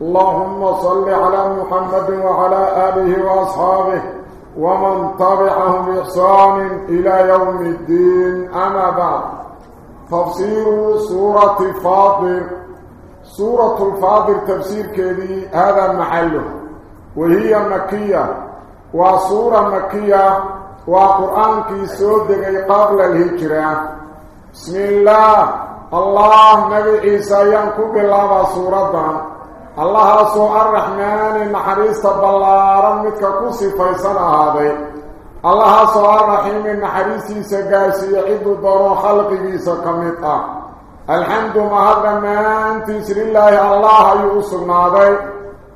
اللهم صل على محمد وعلى آله وأصحابه ومن تبعهم بإحسان إلى يوم الدين. أما بعد تفسير سورة فاطر. سورة الفاطر تفسير كذي هذا محله وهي مكية. وسورة مكية. وقرآن كي سودك قبل الهجرة. بسم الله. الله نبي عيسى ينكب الله سورة الله سوء الرحمن نحريست بلارا متك كسي فيصنا هذا. الله سوء الرحيم نحريسي سقاسي يعد دور خلقه سكمتا. الحمد مهد من تسر الله الله يوصلنا هذا.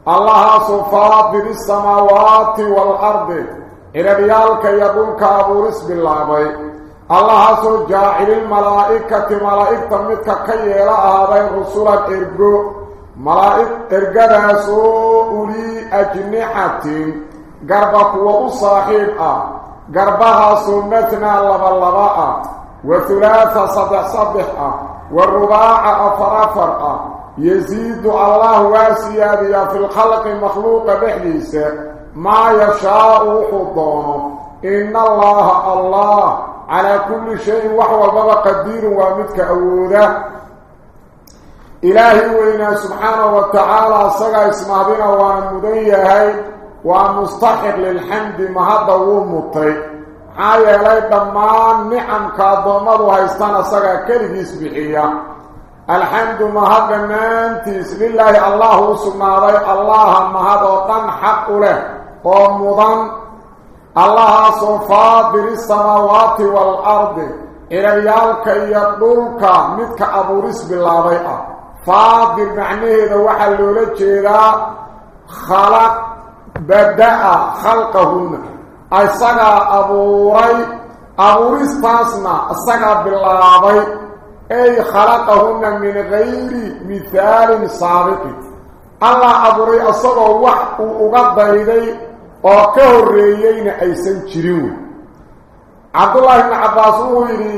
الله سوء فاطر السماوات والأرض. إلى ريالك يدلك أبو رسب الله بي الله سوء ملائك ارغداسو اولي اجنحه غربا كو صاحب آه غربها سنتنا لبلبا وثلاثه صدح صدح والرباع افرافر يزيد الله واسياديا في الخلق مخلوق بحديث ما يشاء حضانه إن الله الله على كل شيء وحوى بابا قدير ومتك أوده إلهي وإنا سبحانه وتعالى سقى اسمه بنا ومديه ومستحق للحمد مهدا ومطي. حايا لي دمان نعم كادومدو هايستانا سقى كلجيس بحية الحمد مهدا نانتيس لله الله سبحانه الله مهدا وطن حق له. ومضان الله صفات بالسماوات والأرض. إلى ريالك يدلك متك أبو رسب الله بيئة. faadir macnaheeda waxaa loola jeedaa khalaq bada-a khalqahunna. Isagaa abuuray abuuristaasna isagaa bilaabay ay khalaqahunna min gayri mihaalin saabiqin allah abuuray isagoo wax uu uga dayday oo ka horreeyeyna aysan jirin. Wey cabdullaahi ibni cabbaas wuxuu yidhi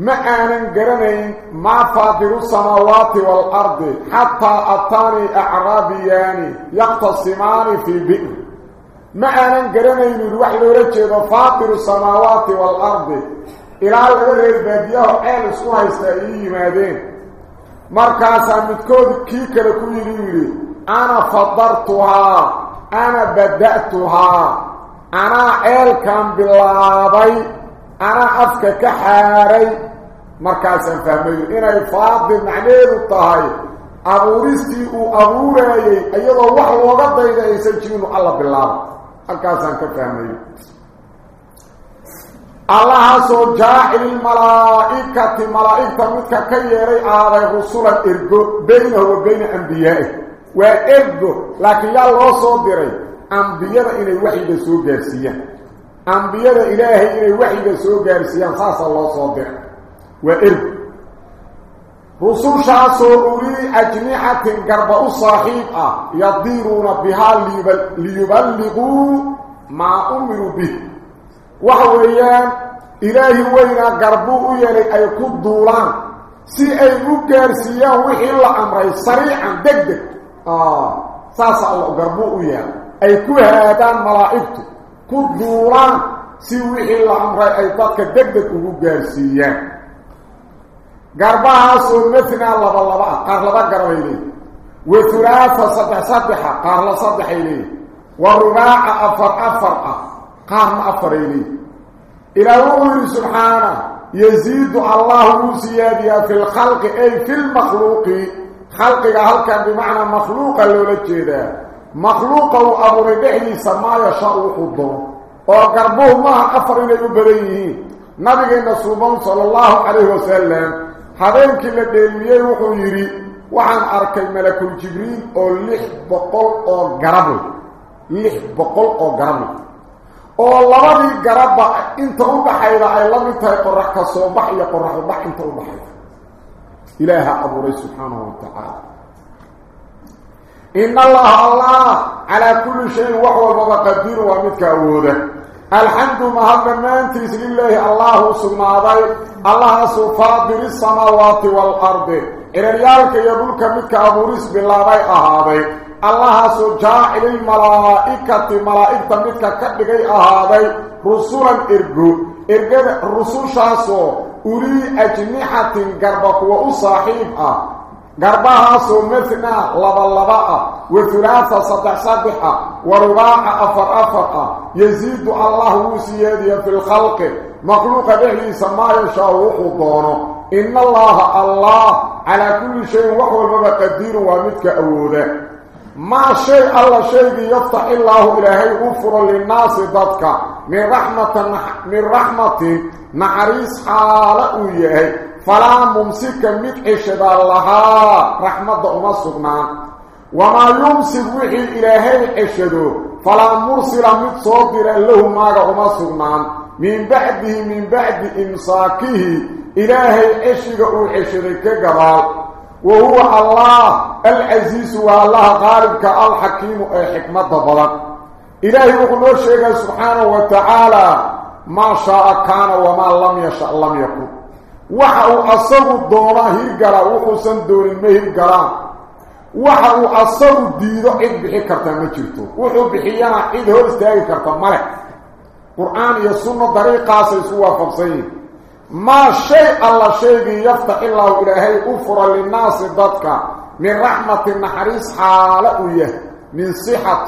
ما آنن قرنين ما فاطر السماوات والأرض حتى أطاني أعرابيان يقتصمان في بئر. ما آنن قرنين الوحي لرجل فاطر السماوات والأرض. إلى الغير البادية وحيل اسمها يستعيي مادين مركاسا متكود كيك لكو يريد أنا فضرتها أنا بدأتها. أنا عيل كان بالله أنا مركزا فهمي إنا فاضل معنيه الطهي أبوريستي وأبوري أيضا وحي وغضا إذا يسجلون الله بالله مركزا كفهمي الله سو جاعل الملائكة ملائكة متك كيري آذي رسولا إرقو بينه وبين أنبيائه وإرقو لكن الله صدري أنبياء إني وحي بسوء جارسيا أنبياء إلهي إلي وحيدا سوء قارسيان خاص الله صادر وإرد رسول شاسو أولي أجنحة قرباء صاحبة يضيرون بها ليبلغوا ما أمروا به. وحويان إلهي وينا قربوا يلي أي كدولان سي أي مقارسيان وحي الله أمري سريعا دقدق. آه ساسا الله قربوا يلي أي كهادان ملائكته كدوران. سوي إلا أمري أي ضدك دقدق سو مثنى الله بالله قرلبا قرب إليه وثلاثة صدح صدحة قرل صدح إليه والرباع أفر أفر قام أفر إليه إلى أمر سبحانه يزيد الله زيادة في الخلق أي في المخلوق خلق هل كان بمعنى مخلوق اللي مخلوقه أبو ربحي سما يشاء وحضره وقربوه ما أفر إليه بريه نبي صلى الله عليه وسلم malakul jibriil oo lix boqol oo garab lix boqol oo garab oo labadii garabba inta u dhaxayda ay la mid tahay qorax ka soo bax iyo qorax u bax inta u dhaxayda ilaaha abuuray subxaanahu watacaala in allaha allah calaa kulli shayin wax walbaba qadiiru waa midka awooda الحمد مهد مانتيس لله الله سماضي الله سفاضر السماوات والأرض. إريالك يدلك متك أبوريس بالله أهاضي الله سجاعل الملائكة ملائكة متك كبقي أهاضي رسولا إرقو إرقو الرسول شاسو أولي أجنحة قربك وأصاحبها. قربها سو مثنى لبا لبا وثلاثة صدح صدحة ورباع أفر أفر يزيد الله وسيادي في الخلق. مخلوق به سما يشاء وحضانه إن الله الله على كل شيء وحو البابا قدير ومتك أوده. ما شيء الله شيء يفتح الله إلهي أفر للناس ضدك. من رحمة من رحمة نحريس حالة إياه فلا ممسك مدعشد لها رحمة أما سبنان وما يمسك وحي إلهي عشده فلا مرسل متصدر له ماغا أما سبنان من بعده من بعد إمساكه. إلهي عشده وعشده كقبال وهو الله العزيز والله غالبك الحكيم حكمة بلد إلهي يقول شيئا سبحانه وتعالى. ما شاء كان وما لم يشاء لم يكن. وحاو أصغو الدونا هيرقرا وحسن دون المهيرقرا وحاو أصغو ديدو إذ بحي كرتان مجرتو وحو بحيانا إذ هو استهاج كرتان ملك قرآن يسونا دريقا سيسوا فبصير ما شيء الله شيء يفتح الله إلهي أفر للناس ضدك من رحمة النحريس حالقه من صحة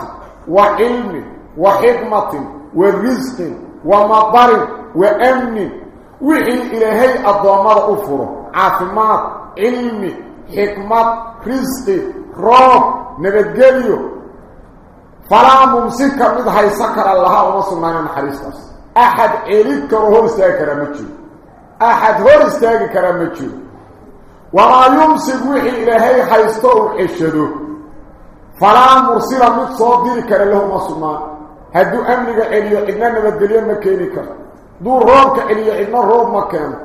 وعلم وحكمة ورزق ومطر وأمن وحي إلهي الضوامر أفره عافمات علمي حكمات رزق روب نبتقليو فلا ممسك مدها يسكر الله ومصرنا من حريص أحد إليك كرهور استاكر مجو أحد هور استاكر مجو وما يمسك وحي إلهي حيستوه عشده فلا مرسل متصدر كره له مصرنا هدو أمنك إليو إذنا نبتقليو مكيني كره دو روبك عليا إدنا روب ما كانت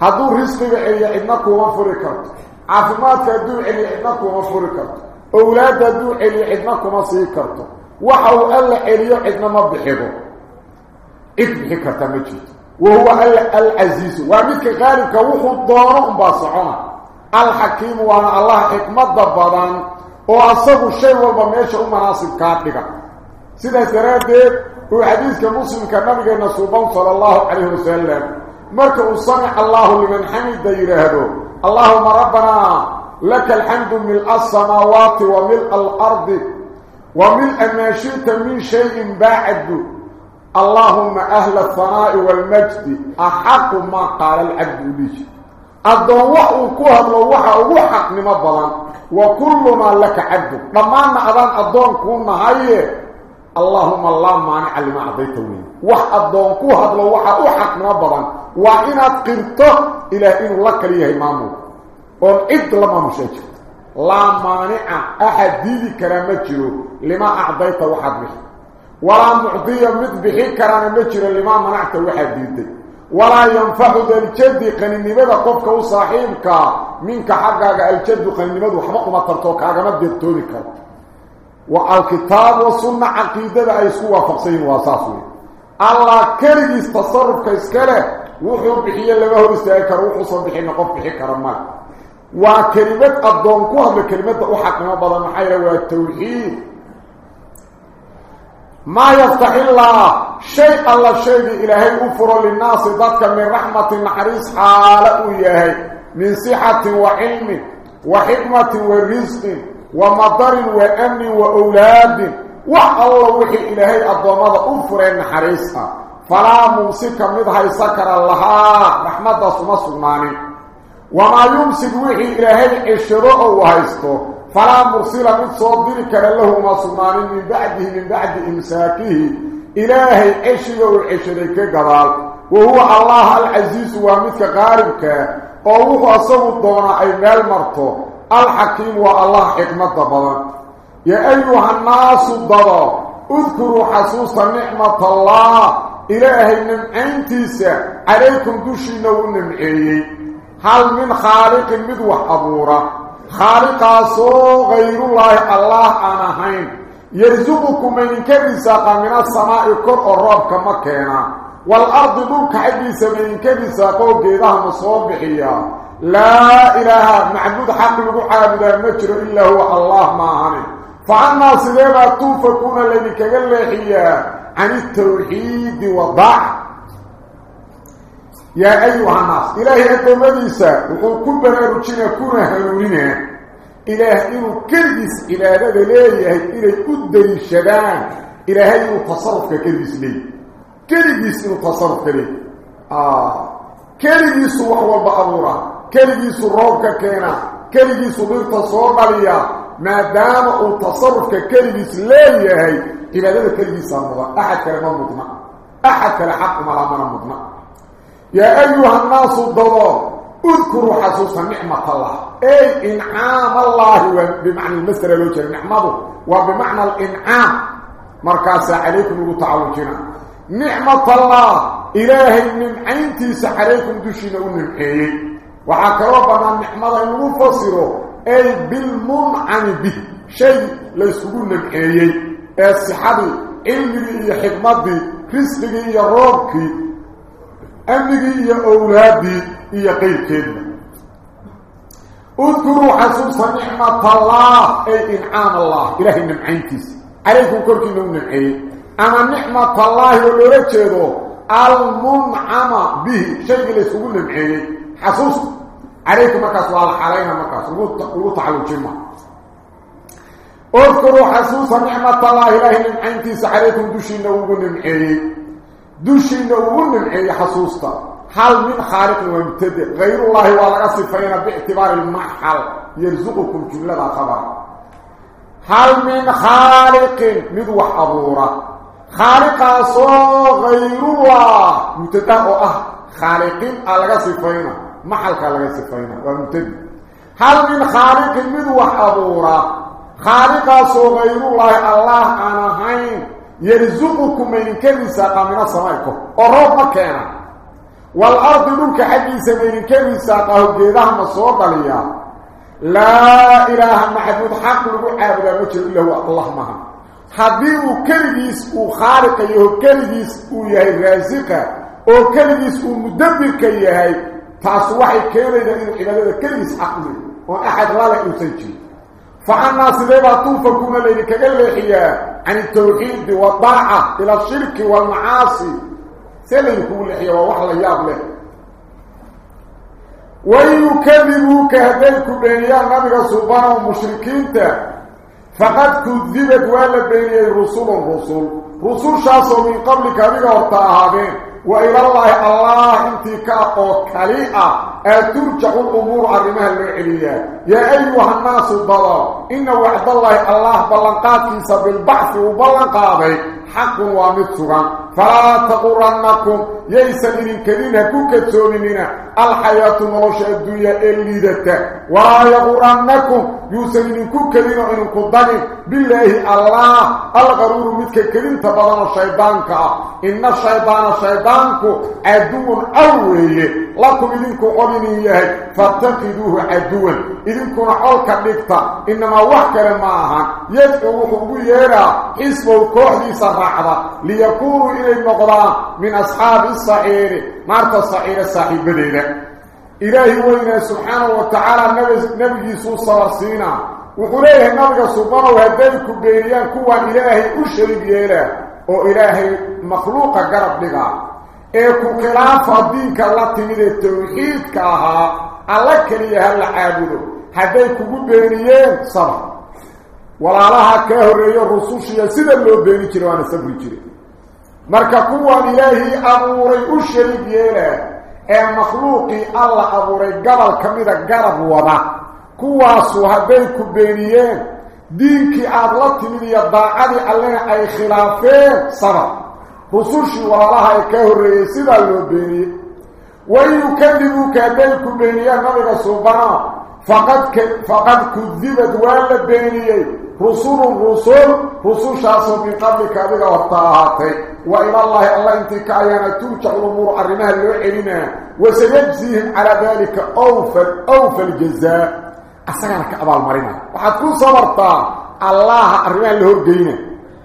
هدو رزقك عليا إدنا كوما فركت عافماتك دو عليا إدنا كوما فركت أولاد دو عليا إدنا كوما سيكرت وحو ألا عليا إدنا ما بحبه إدنا بحكرت مجيد وهو ألا العزيز ومثل غالبك وحو الضارو باصعنا الحكيم وأنا الله حكمة ضبضان وأصبوا الشيء والبميش ومناصب كاتلك سيدة سرادة وحديث كمسلم كنبي نصوبان صلى الله عليه وسلم مركو صنع الله لمن حمد يرهده اللهم ربنا لك الحمد ملء السماوات وملء الأرض وملء ما شئت من شيء بعد اللهم أهل الثناء والمجد أحق ما قال العبد به الضوء كوهد لوحة وحق نمبلا وكلنا لك عبد لما أن أذان الضوء كون هايه اللهم الله مانع لما عطيته منه وح الضونكو هذا وحا وحق نبضا وإن قرته إلى إن لك ليه إمامه وإد لما مشاجر لا مانع أحد ديدي كرامتجر لما أعطيت وحد به ولا معطية مذبحي كرامتجر لما منعت وحد ديدي ولا ينفع الجد قنينيمدا قفك وصاحبك منك حقك الجد قنينيمدا وحمق ما ترتوك عقمت ديرتوني كرت والكتاب والسنة عقيدة أي سوى فقسين واساسوي الله كرجي تصرف كيسكاله وحو بحية لما هو استيكر وحو صبحي نقف بحي كرمان وكلمة الضونكو هذا كلمة أحقنا بضا محيرة والتوحيد ما يفتح الله شيء الله شيء إلهي أفر للناس ذاتك من رحمة النحريس حالة إياهي من صحة وعلم وحكمة ورزق. ومطر وأمن وأولاد. والله وحي إلهي الضماد أفر النحريسها فلا ممسك مدها يسكر الله رحمة سمسلماني وما يمسك وحي إلهي الشروع وهيسته فلا مرسل من صدرك له مصمان من بعده من بعد إمساكه. إلهي عشد وعشدك قبال وهو الله العزيز ومثك غاربك. وهو أصاب الدون أي مال مرته الحكيم والله حكمة بضان يا أيها الناس الضبا اذكروا حسوس نعمة الله. إلهي نمعينتيسا عليكم دوشينا ونمعي هل من خالق مدوح خالق سو غير الله الله أنا هين. يرزقكم من كبسا من السماء كل الرب كما كان والأرض دولك حديثا من كبسا قول قيدها مصوبحيا لا إله معبود حق لقو عابدا مجر إلا هو الله ما هنه فعنا سيدنا توفكون الذي كغلحيا عن التوحيد والضع يا أيها الناس إلهي أنت مديسة. وقل كبنا رجنا كنا هنوننا إله إنه كردس إلى هذا ليه إلى كدر الشبان. إلهي تصرف كردس ليه. كليس انو تصرف كلي. آه. كليس وحو البعورة كليس روكا كينا. كليس بيرتا صوب عليا ما دام أو تصرف كليس ليه يهي. إلا ذلك كليس عمضا أحد كلمة مضمع. أحد كلمة حق مرامنا مضمع. يا أيها الناس الضوء اذكروا حسوسا نعمة الله. أي إنعام الله بمعنى المسر الوجه نحمده وبمعنى الإنعام. مركز عليكم وتعالوا جنان calaykum dushiina u nimceeyey waxaa kaloo bannaan nicmada in lagu fasiro أي بالمنعم به. شيء ليس يقول نبعيي الصحابي علمي إيا حكمتي رزقي إيا روبكي أمني إيا أولادي قيل كلمة اذكروا حسوسا نعمة الله. أي إنعام الله. إلهي نمعينتيس عليكم كوركي أما نعمة الله ولورجيدو المنعم به. شيء ليس يقول نبعيي حسوسا عليكم مكاس والله علينا مكاس قلوا تعالوا جمع. اذكروا حسوسا نعمة الله إلهي من عينتيس عليكم دوشين نوغن نمعي دوشين نوغن نمعي حسوستا هل من خالق ومبتدئ غير الله ولا صفين باعتبار المحل يرزقكم جملة خبر. هل من خالق؟ خالق صو غير الله مبتدئ أه. خالقين ألغا صفين محل كلا سفينا ومتد هل من خالق من وحضورا خالق سو غير الله الله أنا هين. يرزقكم من كل ساقة من السماء. ورب مكان والأرض لك حديث من كل ساقة. جيدها مصور ليا لا إله محمود حق. لو عابد ما حبيب كلجيس وخالق يهو كلجيس ويهي ومدبر كيهي taas waxay keenaysaa inuu cibaadada keligiis xaqli oo axad lala uusan jirin. فعنا سيدنا توفكم الذي كجلحيا عن التوحيد والطاعة إلى الشرك والمعاصي سيدنا لحيا ووحلا يابله ويكذبوك هديك بينيا نبغى سبحانه ومشركين فقد كذبت ولا بيني الرسول الرسول رسول شاسوا من قبل كذلك ورطاها وإلى الله الله انت كاقو كليئة. ترجع الأمور عرمها المعلية يا أيها الناس الضلال إن وعد الله الله بلنقاتيس بالبعث وبلنقاضي حق ومتسغا فلا تقرنكم ييسا إذن كذين كوكتونين الحياة نرشة الدنيا الليدة ولا يغرنكم يوسا إذن كوكتين إن قدني بالله الله. الغرور مثل كذين تبضان الشيطانك. إن الشيطان الشيطانك عدو أولي. لكم إذنكم قلنيه فاتقدوه عدوا. إذنكم عولك لكتا إنما وحكا معها يدعو وحبو يرى. اسمه كوحدي سرعة ليكونوا إلي النقضان من أصحاب الصعير مارت الصعير الصاحب بديدة إلهي وإنا سبحانه وتعالى نبي يسوع صلصينا وقليه النبي سبحانه وهديك بيريان كوا إلهي أشرب يلا. وإلهي مخلوق قرب لغا. إيكو خلاف الدين كالله تميد التوحيد كاها. الله كلية هل عابده هديك بيريان صبر. ولا لها كهرية الرسوشية سيدا اللي بيني كيري وأنا سبري كيري marka kuwan ilaahi abuuray u shariig yeela ee makhluuqii alla abuuray gabal ka mida garab wada kuwaasu hadday ku beeniyeen diinkii aada la timid iyo daacadii allena ay khilaafeen sabab rusushii walaalaha ay ka horreeyey sidaa loo beeniyey wain yukadibuuka hadday ku beeniyeen nabiga suubana فقد ك... فقد كذبت ولا بيني رسول رسول رسول شاسو من قبلك هذه وطاعتي وإلى الله الله انت كايانا ترجع الأمور أرمها اللي وسيجزيهم على ذلك أوفى أوفى الجزاء أسألك أبا المرينة وحتكون صبرتا الله أرمها اللي هرقينه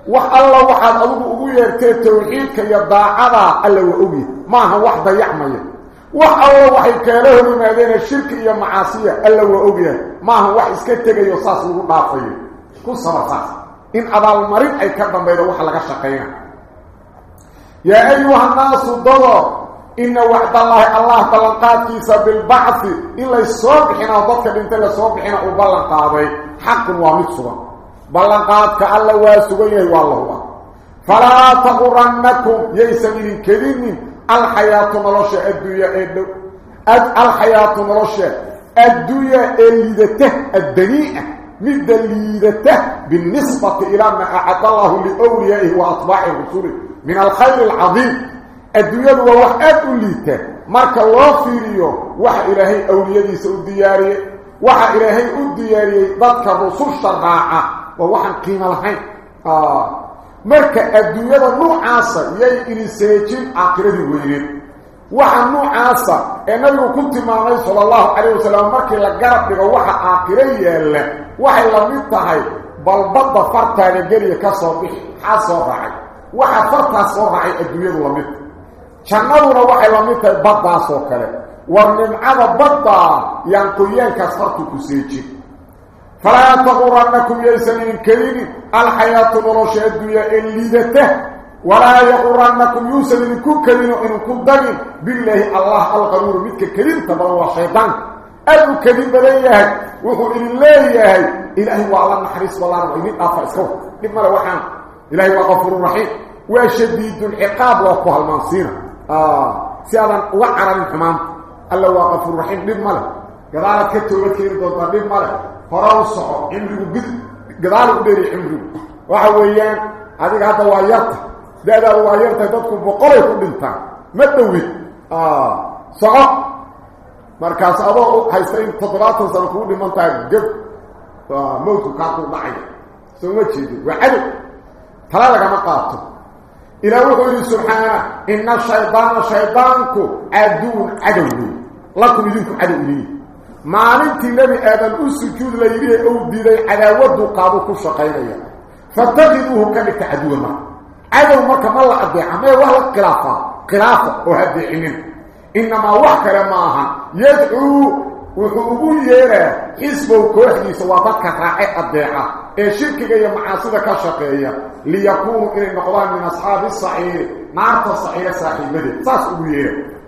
والله وحد أبوه أبوه يرتي توحيدك يضاعدا ألا وأبيه ما هو وحده يعمل. والله وحي كاله لماذين الشرك يا معاصية ألا وأبيه ما هو وحي اسكتك يصاص وضعفيه كل صبرتا إن أبا المريض أي كبا بيضا وحا لغا شقينا. يا أيها الناس الضوء إن وعد الله الله بلنقات كيسا بالبعث إلا الصبحنا وضدك بنت الله صبحنا وبلنقاضي حق ومتصبا بلنقات كألا واسويه والله فلا تغرنكم. يسمين كذين الحياة نرشة الدنيا الحياة نرشة الدنيا الليدته الدنيئة مد الليدته بالنسبة إلى ما أعد الله لأوليائه وأطباع رسوله من الخير العظيم الدنيا هو وحاد ليته loo fiiriyo waxa ilaahay awliyadiisa u diyaariyay waxa ilaahay u diyaariyay dadka rusul sharaaca waa waxan qiimo lahayn ah marka adduunyada nuucaasa yay iliseejin aakiradii weyneed waxa nuucaasa ee nabigu ku tilmaamay sallallahu alayhi wasallam markii la garab dhigo waxa aakira yeela waxay la mid tahay balbada fartaaga geliya ka soo bixi xaa soo raacay waxa fartaa soo raacay adduunyadu la mid jannaduna waxay la mid tahay baddaas oo kale war nimcada badda yaan qoyaankaas fartu ku seejin falaa taqurannakum yaysan idin kelinin alxayaatu nolosha adduunya ee liidata walaa yaqurannakum yuusan idinku kelino idinku dagin bilaahi allah alqaruuru midka kelinta badan waa shaydaanka aad أدو كذب بليها وهو إن الله يهي إلهي وعلى المحرس والله رحيم أفا اسخوه لما لو حان إلهي وغفر الرحيم وشديد العقاب وقوها المنصير آه. سيادا وعر الحمام ألا وغفر الرحيم لما لو قدالة كتو وكير دوتان لما لو فراو الصحر عمرو بذل. قدالة بيري عمرو وحو ايان هذه هذا وعيرت لأذا وعيرت تدكم بقرية بلتان مدوي آه. صحر مركز أبو حيثين تضرات سنكون لمن تاقب موتو كاتو معي سوما تشيدي وعدو ثلاثة كما قاتل إلى وحده سبحانه إن الشيطان شيطانك عدو عدو لكم يدينكم عدو لي ما ننتي نبي آدم السجود ليريه أو ديري عداوته قابوك الشقيرية فاتخذوه كانت عدو ما عدو ما كما الله أضيع ما هو القلافة قلافة وهدي عمين إنما وحكرا معها يدعو وحبو يرى حزب وكوحي سوافك رائع الدعاء الشركة إيه هي معاصدة كشقية. ليكون إلى النقضان من أصحاب الصحيح. معرفة الصحيح الصحيحة صحيحة صحيحة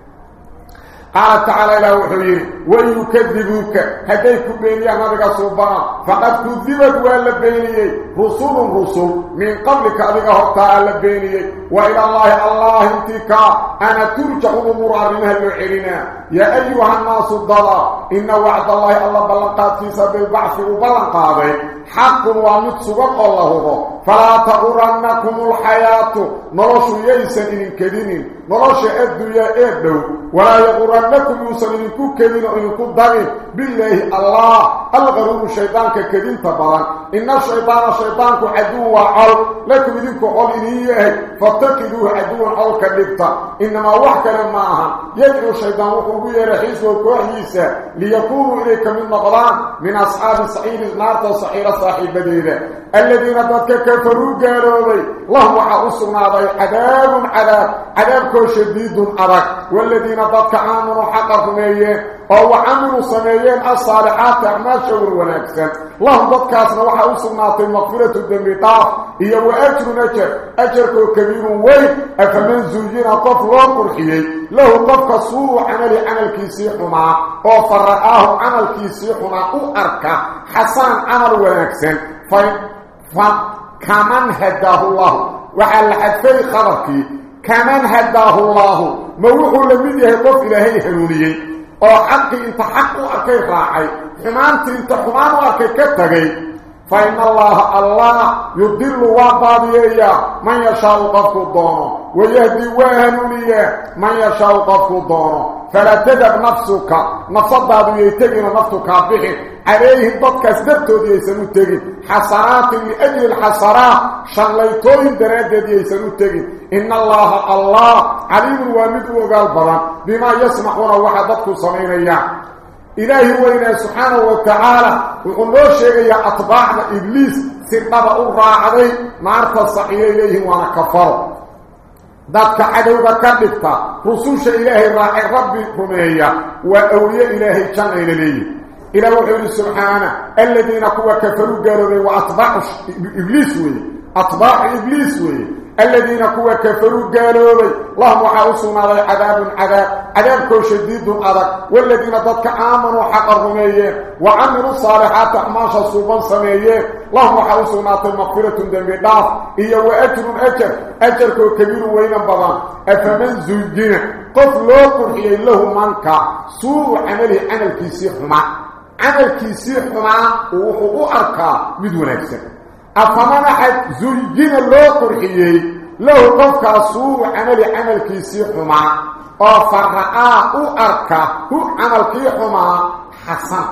قال تعالى له وحير ويكذبوك. هديك بيني أغنبك صبرا فقد كذبت وإلا بيني. رسول رسول. من قبلك أغنبك هرطاء لبيني وإلى الله الله انتكا أنا ترجع الأمور عرمها اللعيرين يا أيها الناس الضلاء إن وعد الله الله بلنقات في سبيل بعثه بلنقاته حق ومتسبق الله. فلا تغرنكم الحياة. نرسو ييسا إن كذنين نرش الدنيا إدو ولا يغرنكم يوسن إن كدين إن كدين بالله الله الغرور الشيطان كدين تبرا إن الشيطان الشيطان عدو وعر لكم إذنكم قل إليه فاتكدوه عدو عر كدبتا إنما وحكا معها يدعو الشيطان وقلوا يرحيس وكوحيسا ليكونوا إليك من مغلان من أصحاب الصعيد النار صحيرة صاحب بديدة الذين ضدك كفروا قالوا لي الله وحاصرنا ضي عذاب عذابك شديد أرك والذين ضدك آمنوا حقا سميين أو عملوا سميين الصالحات أعمال شور ونكسا الله ضدك أصنع وحاصرنا ضي مغفرة الدمطاف هي وأجر نجر أجرك كبير ويل أفمن زوجين طفل وقرحيي له طفك سوء عمل عمل كيسيحنا أو فرآه عمل كيسيحنا أركا حسان عمل ونكسا فكمن هداه الله. وحال حدفي خبرك. كمن هداه الله. موحو لمن يهدف إلهي هنوني أو حقي إنت حق أكي راعي. حمانت إنت حمان أكي كتغي. فإن الله الله يضل وضابيه من يشاء قفك الضوء. ويهدي وهنونية من يشاء قفك دونه فلا تدب نفسك. نفضها يتقن نفسك به عليه ضدك اسدبتو يسنو تغي حسرات لأجل الحسرات. شليتوين درادة يسنو تغي إن الله الله عليم وامد وقال بلان بما يسمحون وحدتك صمينيا إلهي وإنا سبحانه وتعالى. ويقول له شيء يا أطباعنا إبليس. سرطبا الراعي مارتا الصحيح ذاتك عدوك كذبت رسوش إلهي راعي ربي رمية وأولياء إلهي كان إليه إلى وحيد سبحانه الذين كوا كفروا قالوا وأطباع إبليس وي أطباع إبليس وي الذين كوا كفروا قالوا اللهم وحاوسنا على عذاب عذاب عذاب كل شديد أدك والذين ضدك آمنوا حق الرمية وعملوا الصالحات أحماشا صوبا سمية اللهم وحاوسنا على مغفرة دم داف إيا وأجر أجر أجر كبير وين بضان أفمن زوجنا قف لو قرحي له منك سوء عمله عمل كيسي حما عمل كيسي حما وحقوق أركا مدون أكسر أفمن أحد زوجين الله قرحيي له قفك سوء عمل عمل كيسي حما وفرعاء أركا هو عمل كي حما حسن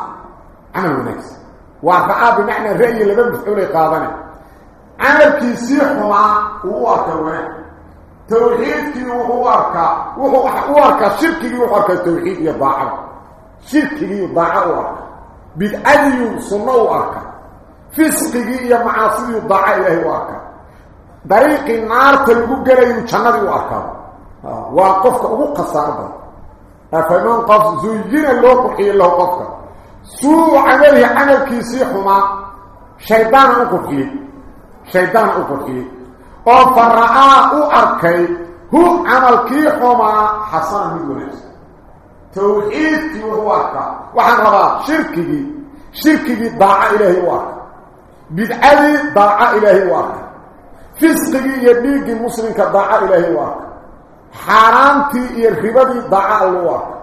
عمل ونكس وفرعاء بمعنى رأي لبن بسحوري قادنا. عمل كيسي حما هو أركا توحيدك وهو أركا. وهو أركا. شركي وهو أركا. التوحيد يضاعه شركي يضاعه بدأي صنو أركا. فسقه يا معاصي الضاع إلهي واكا طريق النار تلقوا قليل جنة واكا وقفك أبو قصار أفمن قف. زيين الله قحي الله قفك. سوء عمله عمل كيسيحما شيطان أقفي شيطان أقفي وفرعاء أركي. هو عمل كيحما حسن من نفسه توحيدك وهو أركا وحن ربا شركه شركه ضاع إلهي واكا بدعي ضاع إلهي واقع. فسقي يديق المسلم كضاع إلهي واقع. حرامتي يرخبتي ضاع الله واقع.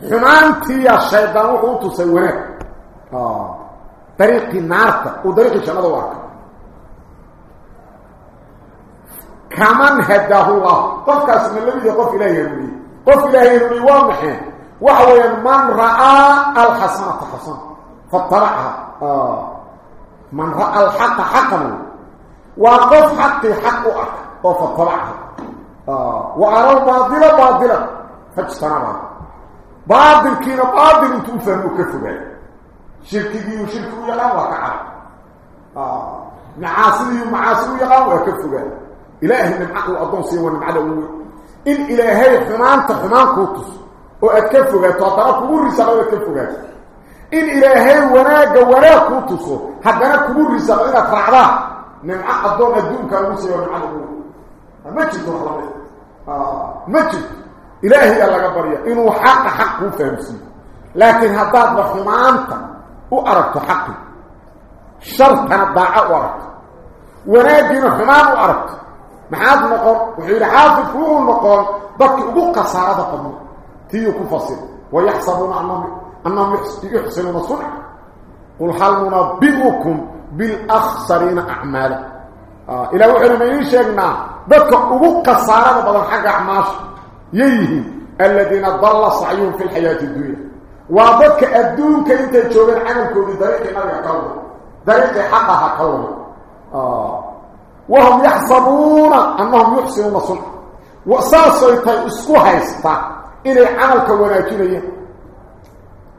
حمانتي الشيطان وقوت سوينك آه. طريق النار وطريق الشمال واقع كمان هداه الله قف اسم الذي يقف إليه يرمي قف إليه يرمي وامحين وهو من رأى الحسنة حسنة فاطلعها آه. من رأى الحق حقا وقف حقي حقه وفطلعه آه. وأرى الباطل باطلا فاجتنبها باطل كينا باطل أنتم فهموا كفوا شركي وشركي يلان وكعب. آه. معاصي ومعاصي يلان وكفوا إلهي من عقل أضون سيوان من عدو. إن إلهي حمان تحمان كوتس. وأكفوا تطرق ورسالة وكفوا إن إلهي وناقا ولا كوتسو حدنا كبور رسالة إنك رعضاه من عقدون الدون كانوا سيوان عدو. ما جد وحلمي ما جد إلهي الله قبريا إنه حق حق فهمسي. لكن هداد بحمانك وأردت حقي. شرطنا الضاعة وأردت. وناقنا حمان وأردت. محاد نقر وحيد حافظ فوق النقر ضدك أبوك صارت قبل تيو كفصل ويحسبون أنهم أنهم يحسنون صنع قل هل ننبئكم بالأخسرين أعمالا؟ آه. إلى وحنا ما يشيقنا ذلك أبوك الصارة بدل حق أعماش. ييه الذين ضل صعيهم في الحياة الدنيا. وذلك أدونك أنت تشوفين عنكم بطريق نبي قوم. طريق حقها قوم. آه. وهم يحسبون أنهم يحسنون صنع وأساسا يتسكوها يستا. إلى عملك وناكينيه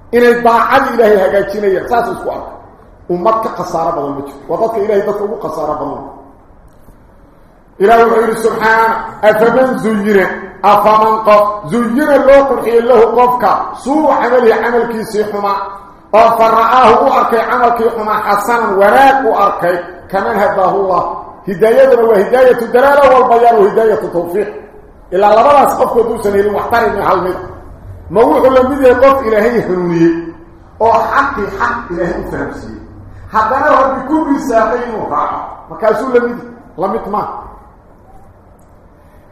inay daacad ilaahay hagaajinayaan saas isku arka ummadka khasaaro badan ma jirto waa dadka ilaahay dadka ugu khasaaro أفمن قف زينا الله قرحي الله قفك. سوء عملي عملك سيحما. فرعاه أركي عملك يحما. حسنا وراك أركي. كمن هداه الله هداية الله هداية الدلالة والبيار هداية التوفيق. إلا الله بلا سقفك دوسن إلي محترم حلمي موح اللمدي يقف إلهي حنوني. أو حقي حق إلهي فهمسي حتى نرى بكل ساقين وفاعة فكاسو اللمدي لمتما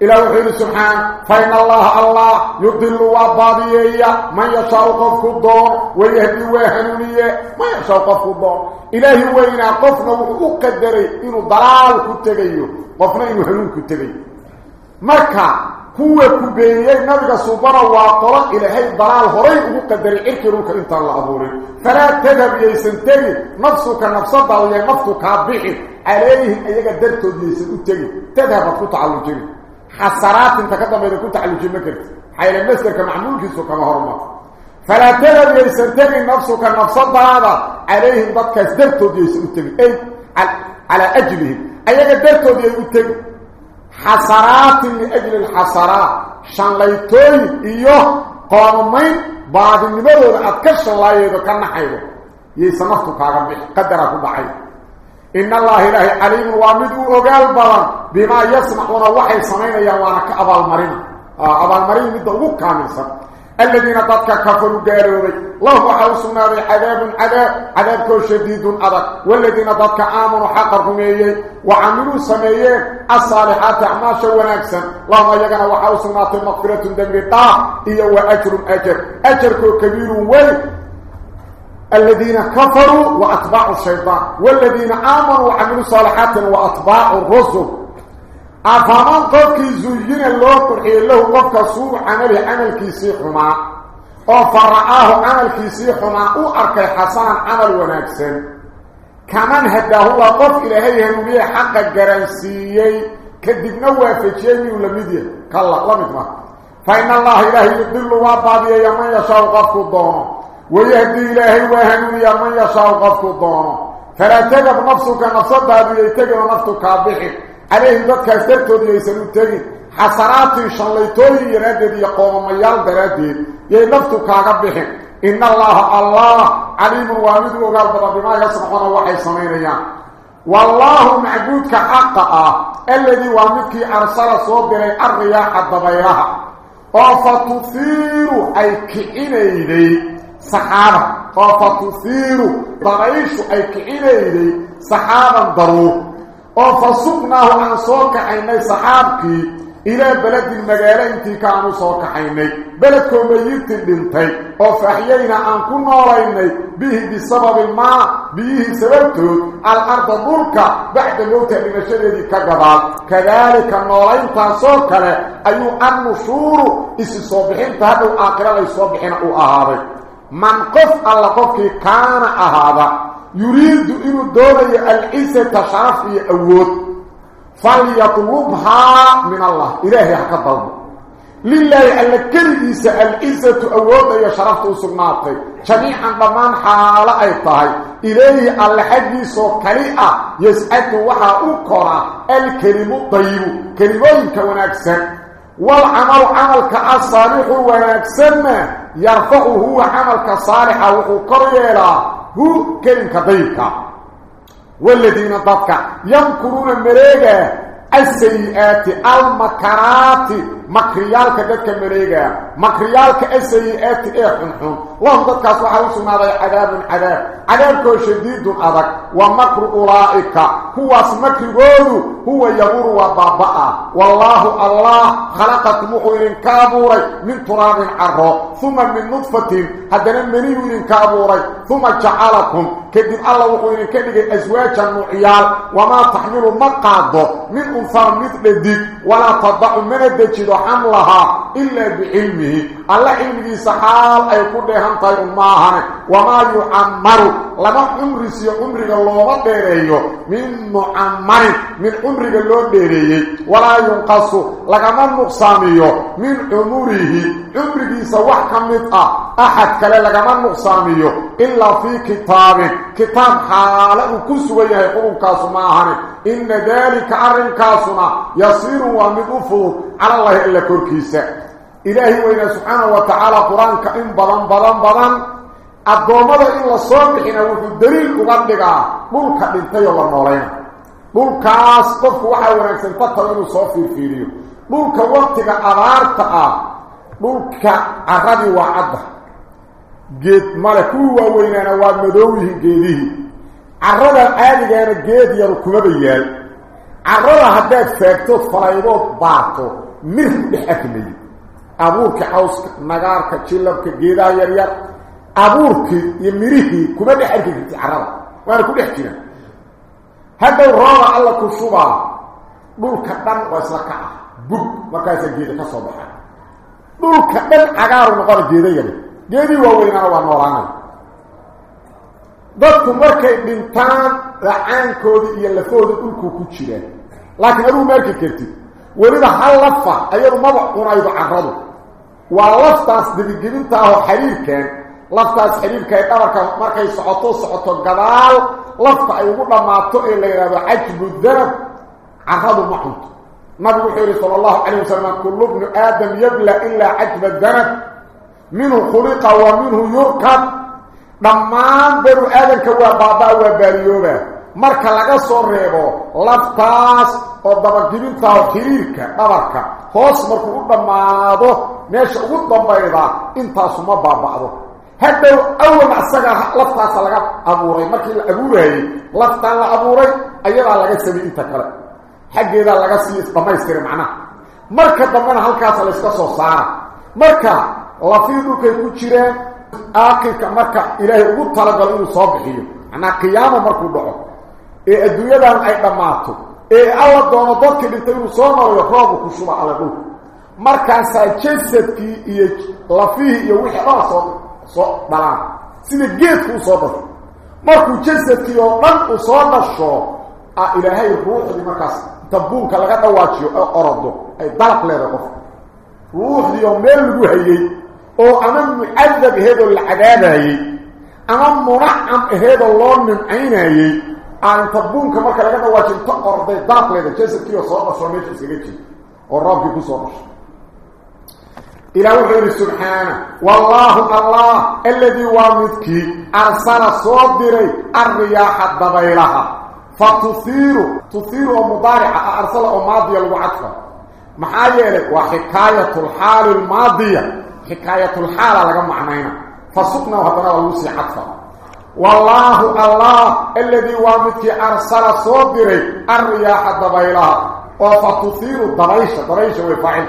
إلى وحيد سبحانه فإن الله الله يضل وباضية من يشاء قفك الدور ويهدي ويهنونية من يشاء قفك الدور إلهي وإنا قفنا وقدري إنه ضلال كتغيو قفنا إنه هنون كتغيو marka kuwa ku beeniyey nabiga suubana waa qolo ilaahay dalaal horay ugu qadaray cirkii dhulka intaan la abuurin falaa tadhab yaysan tegin nafsuka nafsadaada iyo naftu kaa bixi calayhim حسرات انت كتب اذا كنت على الجمكرت حيلا مسكك معمول في كما مهرما فلا تلم يسنتقي نفسك النفس هذا عليهم بطك ازدرتو دي سنتقي إيه؟ اي على اجله أي قدرتو دي سنتقي حسرات أجل الحسرات. شان ليتوي إيوه قومين بعض النبوة اتكشن الله يدو كان حيلا يسمحتو كاغم قدرك بحيلا إن الله إلهي عليم وامدو أقال بلان بما يسمعون وحي سمين يوانا كأبا المرين أبا المرين مدو كامل سب الذين ضدك كفروا قالوا الله حوصنا بعذاب عذاب عذاب شديد أدك والذين ضدك آمنوا حقرهم إيه وعملوا سميين الصالحات أعماشا ونكسا اللهم يقنا وحوصنا مغفرة دمر طاع إيه وأجر أجر. أجر كبير ولي الذين كفروا وأتباعوا الشيطان والذين آمنوا وعملوا صالحات وأتباعوا الرسل. أفهمان قفك زيين الله قرحي له قفك سوء عمله عمل كيسي حما وفرعاه عمل كيسي حما وأركي حسان عمل ونكسن كمان هداه الله قف إلهي هنوبيه حق الجرانسيي كدب نوى في جيمي ولمدية كالله لمدما فإن الله إلهي يضل وابادي يمن يشاء قفك الدونه ويهدي إلهي وهنوني يمن يشاء قفك الدونه فلا تجب نفسك نفسك بيتجب نفسك بحي عليه ذلك استرتود يسلو تغي حسرات شليتوي يرادد يقوم ميال درادد ينفتو كاغبخ إن الله الله عليم وامد وقال بما يصنعون وحي سمينيا والله معبودك حقا الذي وامدك أرسل صوبر الرياح الضبيرها وفتثير أي كئنيدي سحابا وفتثير ضريش أي كئنيدي سحابا ضرور وفصبناه عن صوك حيني صحابك. إلى بلد المجالة انتي كانوا صوك حيني بلدكم ميت الدنتي وفحيينا عن كنا رأيني به بسبب الماء به سببته الأرض ضلك بعد موت لمشاهد كقبال كذلك النورين تاسوك له. أيو النشور إسي صبحين تهدوا آخرة ليصبحين أو أهابي من قف الله قفك كان أهابا يريد إنه دوني العزة شرف أود فليطلبها من الله. إلهي حق الضرب لله أن كريس العزة أود يشرفت سبناتي جميعا ضمان حالة أيطاي. إليه الحديث كريئة يسعد وحا أكرا. الكلم الطيب. كلمين كوناكسن. والعمل عملك الصالح وناكسن. يرفعه عملك صالح وقريلا هو كلمة ضيقة والذين ضدك ينكرون المريقة السيئات المكرات. مكريالك ذاتك مريقة مكريالك السيئات إحنحن اللهم ضدك سبحانه سنة عذاب عذاب عذابك شديد أذك ومكر أولئك هو اسمك قوله هو يغور وباباء والله الله خلقت مخوين كابوري من تراب عرو ثم من نطفة هدنا منيه كابوري ثم جعلكم كذب الله وقوين كذب أزواجا وعيال وما تحمل مقاض من أنثى مثل ديك ولا تضع من الدجل حملها إلا بعلمه الله علمه سحال أي كله هنطي أماهن وما يعمر لما عمرسي عمرك الله ديريو من معمر من عمرك الله ديريو ولا ينقص لما نقصاميو من عمره عمرك سواح كمتأ أحد كلا لما نقصاميو إلا في كتاب كتاب حاله كسوية يقولون كاسماهن إن ذلك أرن كاسما يصير ومدفو على الله إلا كركيسة إلهي وإنا سبحانه وتعالى قرآن كإن بضان بضان بضان الضوامضة إلا صابحنا وفي الدليل أغدقا ملكا لنتي والنورين ملكا أصطف وحا ونكسن تطلعوا صوفي الفيديو. ملكا وقتك أغارتها ملكا عربي وعده geed male kuwii waaweynaana waa madoowihi geedihii carrada caadigaana geed yaru kumaba yaal carrada haddaad faagtood falaydood abuurkii cawska nagaarka jilabka geedaha yaryar abuurkii iyo mirihii kuma dhex arki karti carrada waana ku dhex jiraan haddow rooba alla ku shubaa dhulka dhan oo isla ka ah bug markaasaa geeda ka soo baxay dhulka dhan cagaaru noqona geeda yari geedii waaweynaana waa noolaanay dadku markay dhintaan racaankoodii iyo lafooda dhulkuu ku jiraan laakiin aduu maarki kartid weliba hal lafa ayadu maba cunaydo carradu ولفتاس دبيجلنتا هو حرير كان لفتاس حرير كان قبر كان مركي سعطو سعطو قبال لفتا يقول لما تقل اللي رابع عجب الدرب عقاد المحوط ما بيقول صلى الله عليه وسلم كل ابن آدم يبلى إلا عجب الدرب منه خلق ومنه يركب لما بيقول آدم كوا بابا وباريوبا marka laga soo reebo laftaas oo dabagibintaao xiriirka dhabarka hoos markuu u dhammaado meesha ugu dambayda intaasu ma baaba'do hadhow awal asaga laftaasa laga abuuray markii la abuurayay laftaan la abuuray ayadaa laga samey inta kale xaggeedaa laga sii dhammaystiray macnaha marka dambena halkaasa layska soo saara marka lafii dhulkay ku jireen aakhirka marka ilaahay ugu talagalo inuu soo bixiyo macnaa qiyaamo markuu dhaco ee adduunyadan ay dhammaato ee alla doono dadkii dhintay inuu soo noolayo roobu ku shuba alla dhulka markaasaa jasadkii iyo lafihii iyo wixii dhana soo soo dhalaan sida geedku u soo dhasho markuu jasadkii oo dhan uu soo dhasho a ilaahay ruuxdii markaas tabuunka laga dhawaajiyo oo orodo ay dalaq leedahay qofka ruuxdii oo meel lagu hayey oo ama mucadab aheedoo la cadaabayey ama munacam aheedoo loo nimcaynayey aan tabuunka marka laga dhawaajiyo inta orday dalaq leedahay jasadkii oo soo dhasho meesha iskaga jiro oo roobkii ku soo dhasho إلى وحير سبحانه والله الله الذي وامدك أرسل صدري الرياح الضبيلها فتثير تثير مضارعة أرسل ماضية الوعطفة محايا لك وحكاية الحال الماضية حكاية الحال لك معنينا فسقنا وهدنا والوسي عطفة والله الله الذي وامت أرسل صبر الرياح الضبيله وفتثير الضريشه ضريشه وفعل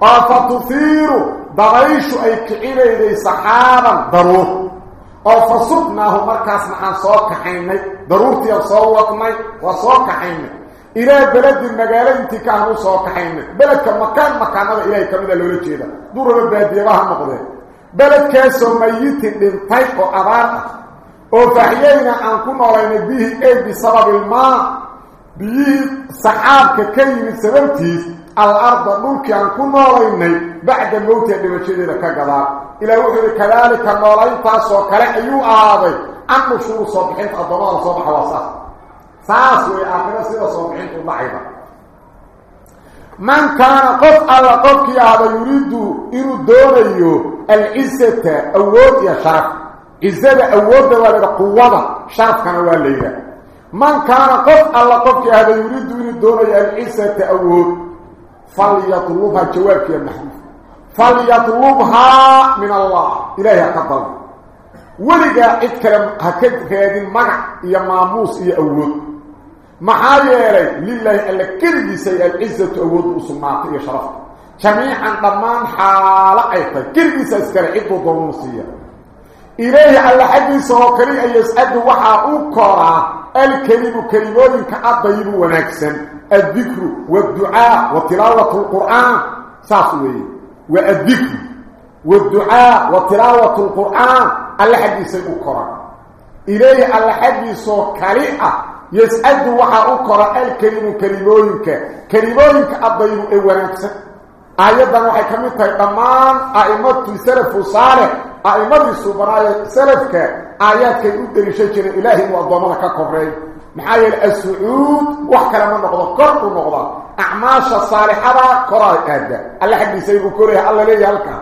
فتثير ضريشه أي كعيل إلى سحابا ضروه أو فصبناه مركز مع صوك حيني ضرورتي اصوك مي وصوك حيني إلى بلد المجال انت كان صوك حيني بلد كان مكان مكان إلى كمد الوريجيده دور الباديه راه مقدم بلد كاسو ميت دنتي أو عبارة. وفحيينا أن كنا علينا به أي بسبب الماء به سحاب ككي من سببتي الأرض ملك أن كنا علينا بعد الموت يدينا شديد كقضاء إلى وقت كذلك أن علينا فاسو كرعيو آضي أن نشور صبحين الضمان صبح وصح فاسو يا آخر سيدة صبحين الضعيفة من كان قف على قفك هذا يريد إنه دوريو العزة أو وقت يا شرف العزة أود يا أود ولا قوة شرف كان والليلة من كان قف على قفك هذا يريد إنو دونيو العزة أود فليطلبها جوابك يا محمد فليطلبها من الله. إلهي قبل ولقى إذكرم هكذا هذه المنع. يا ماموس يا أود محايا لله ألا كرد سيء العزة أود وصمات يا شرف. جميعا ضمان حالة أيضا. كرد سيسكر عدو ضموسية إلهي ألا حديث وكري أن يسأل وحا أكرا الكلم كلمون كأطيب ونكسا الذكر والدعاء وتلاوة القرآن. ساسوي. والذكر والدعاء وتلاوة القرآن. الله حديث أكرا إليه الله حديث كريئة يسأل وحا أكرا الكلم كلمونك كلمونك أضيب ونكسا آيادا وحي كميتها دمان أئمة سلف أئمة السبراء سلفك آيات كي أدري شيء إلهي وأضمانك كفرين محايا السعود وحكا لما نقضى كرب نقضى. أعماش الصالحة كراء أدى الله حقي سيبو كوريه الله ليه هلكا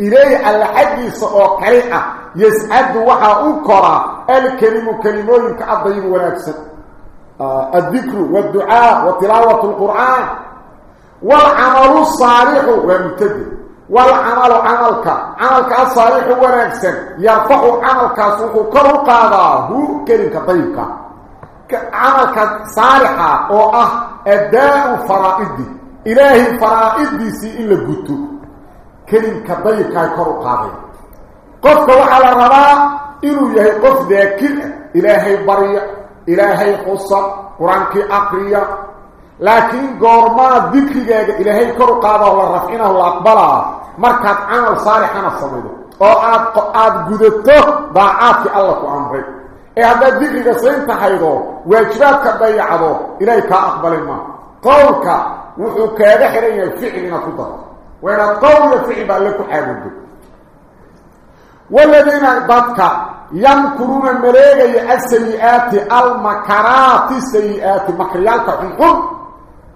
إليه الله حقي سقو كريئة يسعد وحا أكرا الكلم كلمون كأضيب ونكسد آه الذكر والدعاء وتلاوة القرآن. والعمل الصالح ومتدي والعمل عملك. عملك الصالح ونكسد يرفع عملك سوق هو كلمك طيبك عملك صالحة. أو أه اداء فرائدي. إلهي فرائدي سي إلا غتو كلم كبير كاي كرو قادي قفك وحال الرباء إنو يهي قف ذاكر. إلهي بريع. إلهي قصة. قرآنك اقرية لكن قرما ذكرك إلهي كرو قادة الله رفعنا الله أقبلا مركات عمل صالحة نصميده وقعد قعد قدته باعات الله أمره إذا ذكرك سينتا حيضه ويجبك بيعه إلهي كأقبل ما قولك وحوك يدحرين الفعلين كتب وإن قول يفعب لك حيضه والذين ينكرون يمكرون الملايقة يأسيئات المكرات السيئات مكريالك الحنقر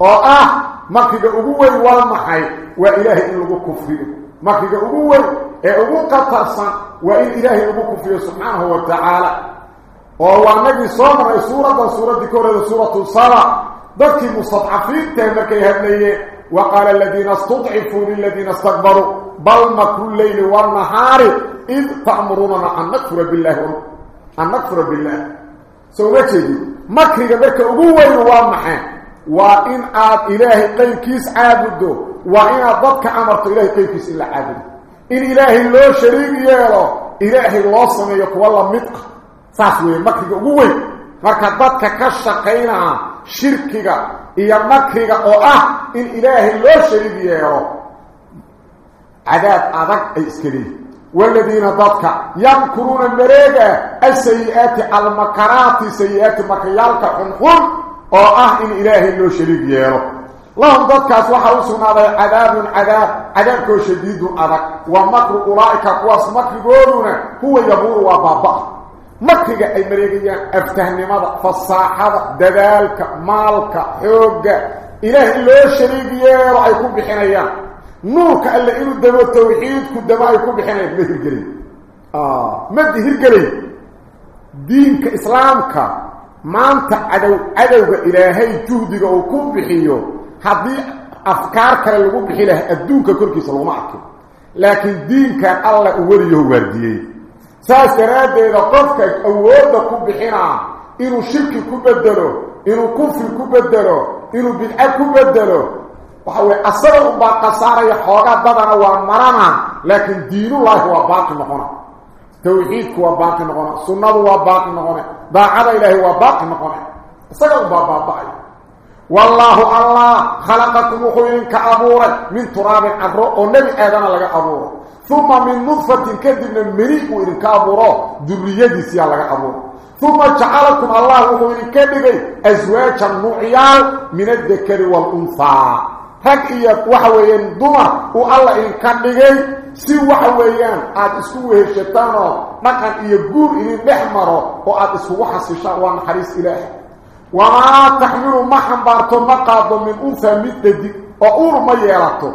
والذين ضدك يمكرون مليغي السيئات المكرات السيئات مكريالك حنقل أو آه مكريك اغوي والمحي وإلهي إن لغو كفرين مكريك اغوي اغو قطرسا وإن إلهي لغو كفرين سبحانه وتعالى وهو النبي صومر سورة سورة ديكورة سورة الصلاة ضدك مستضعفين تهمكي هدنيه وقال الذين استضعفوا للذين استكبروا بل مكر الليل والنهار إذ تأمروننا أن نكفر بالله أن نكفر بالله سوى تجي مكر برك أبوين وامحان وإن آد إلهي قيكيس عابده وإن ضدك أمرت إلهي قيكيس إلا عابده إن إلهي لو شريك يالو إلهي الله سميك والله مدق ساسوي مكر أبوين marka dadka ka shaqeynaa shirkiga iyo makriga oo ah in ilaahay loo shariig iska leeyihin والذين ضدك يمكرون المريقة السيئات المكرات سيئات أو آه ان الهي لو شريك يالو لهم ضدك اسوحا وصنا عذاب عذاب عذابك شديد أدك ومكر أولئك قواس مكر قولنا هو يبور وبابا مكرك أي مريقيان افتهنمضة فالصاحة دذالك مالك حوق إلهي لو شريك يالو يكون بحنيان نورك ألا إنو دمو التوحيد كدما يكون بحنا مهر قلي آه مهر قلي دينك إسلامك ما أنت عدو عدو إلهي جهدك وكون بحيو هذه أفكارك اللي يكون بحيله أدونك كل صلو معك لكن دينك الله أوليه ورديه ساسراد إذا قفك أولك كون بحنا إنو شرك كبدلو إنو كفر كبدلو إنو بدعة كبدلو وحوي أصلا أبا قصارة يحوغا بدنا ومرنا لكن دين الله هو باقي نقونا توحيدك هو باقي نقونا سنة هو باقي نقونا باعد إلهي هو باقي نقونا أصلا أبا باقي والله الله خلقكم وخوين كأبورة من تراب عبرو ونبي آدم لك أبورة. ثم من نطفة كذب من مريء وإن كأبورة ذرية سيا لك أبورة. ثم جعلكم الله وخوين كذب أزواجا نوعيال من الذكر والأنثى. weeyaan dumar uu alla idinka dhigay si waxa weeyaan aad isku weheshataan oo dhaqan iyo guur idin dhex maro oo aad iskugu xasishaan waa naxariis ilaahi wamaa taxmilu ma xambaarto ma qaado min unha mid dhadig oo uur ma yeelato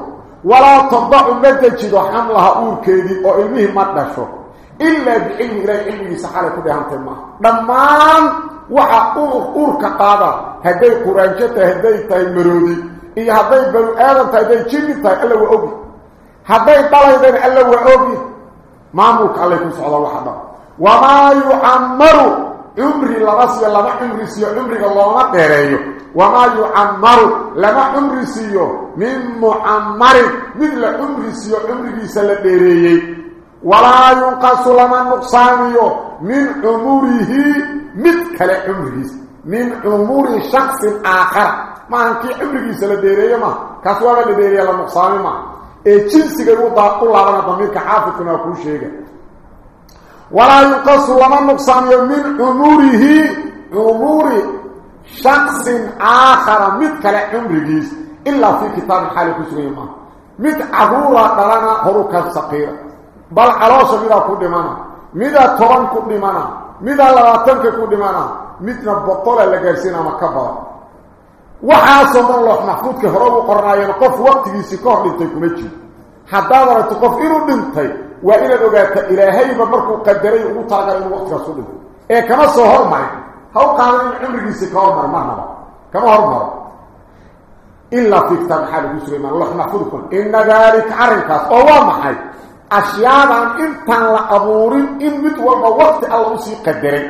walaa tadacu ma dejido xamlaha uurkeedii oo ilmihii ma dhasho ilaa bicilmi ilahi cilmigiisa xalay ku dhehantay maaha dhammaan waxa uurka qaada hadday quraanjo tahay hadday tahay maroodi iyo hadday banu aadan tahay hadday jinni tahay alla waa ogi dhalaydana alla waa ogi maamulka allay ku socda waxa dhan wamaa yucammaru cumri lama siiyo lama cumri siiyo cumriga looma dheereeyo wamaa yucammaru lama cumri siiyo min mucammarin mid la cumri siiyo cumrigiisa la dheereeyey walaa yunqasu lama nuqsaamiyo min cumurihi mid kale cumrigiisa min cumuri shaksin aakhara maahan kii cumrigiisa la dheereeye maaha kaas waaba la dheereeya la nuqsaami maaha waa kuu sheega walaa yuqasu lama nuqsaamiyo min cumurihi cumuri shaksin aakhara mid kale cumrigiis ilaa fii kitaabin xaali ku suganya maaha mid caruura dhalana horu ka saqiira bal caloosha midaa ku dhimana midaa toban ku dhimana midaa labaatanka ku dhimana midna boqola la gaarsiina ama ka badan jiro haddaad aragto qof inuu dhintay waa inaad ogaata ilaahayba markuu qadaray ugu talagalay inuu waqtigaas u dhinto ee kama soo hormarin ha u qaadan in cumrigiisii ka hormaro marnaba kama hormaro ilaa fii kitaab maxaa lagu sugay maan loox maxfuudkun ina daalika arrinkaas oo waa maxay ashyaadan intaan la abuurin in mid walba waqti alla usii qadaray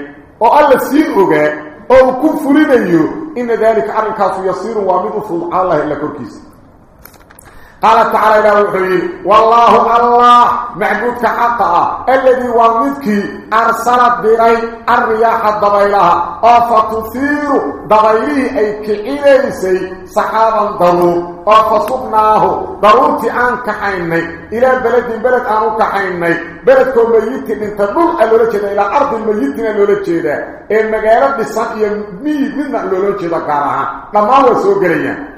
oo alla sii ogaa oo ku fulinayo إن ذلك عرقات يصير وامده فضع الله إلا كركيس. قال تعالى إلى وحي والله الله معبودك حقا الذي ومدك أرسلت بري الرياح الضبيلها أفتثير ضبيله أي كعيليسي صحابا ضرور أفصبناه ضرورتي أن كحيني إلى بلد بلد أن كحيني بلدكم ميت من تنول ألولجة إلى أرض الميت ألولجة المقالة بصحية ميت من ألولجة كارها لما هو سوقريا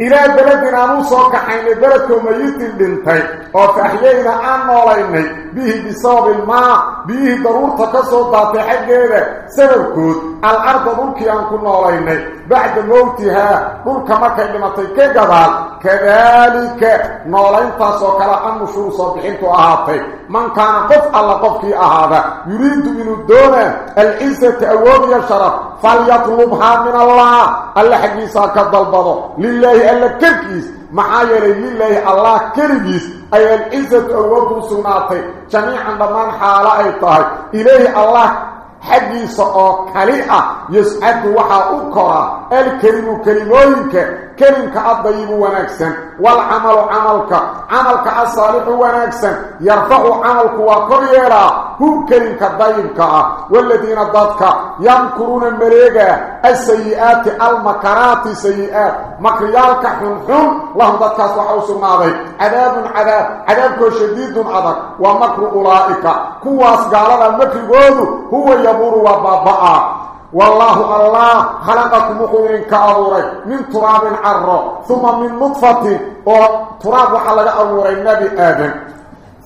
إلى بلدنا نوصو كحين بلدكم ميت دنتي وفأحيينا أن نوليني به بسبب الماء به ضرورة كسو ذاتي حقيقة. سبب كود الأرض ملكي أن كنا نوليني بعد موتها ملك مكة لمتي كقبال كذلك نولين تاسو كلا أن نشور صبحين أهاتي. من كان قف الله قفك أهادا. يريد من الدونة العزة أول يشرف فليطلبها من الله. الله حقيسا كالضلبضو لله ألا كركيس. محايا لله الله كركيس أي العزة أول سناتي جميعا ضمان حالة أي طهي إليه الله حقيسا أو كليئة يسعد وحا أكرا الكلم كلموينك كلمك الضيب ونكسن والعمل عملك عملك الصالح ونكسن يرفع عملك وقريرا هو كلمك الضيبك والذين ضدك ينكرون المريقة السيئات المكرات سيئات مكريالك حنحن لهم ضدك صحوس الناضي عذاب عذاب عذابك شديد عذاب ومكر أولئك. كواس قال المكر هو يبور وبابا. والله الله خلقكم قوين كأبوري من تراب عرى ثم من نطفة وتراب وحلق أبوري النبي آدم.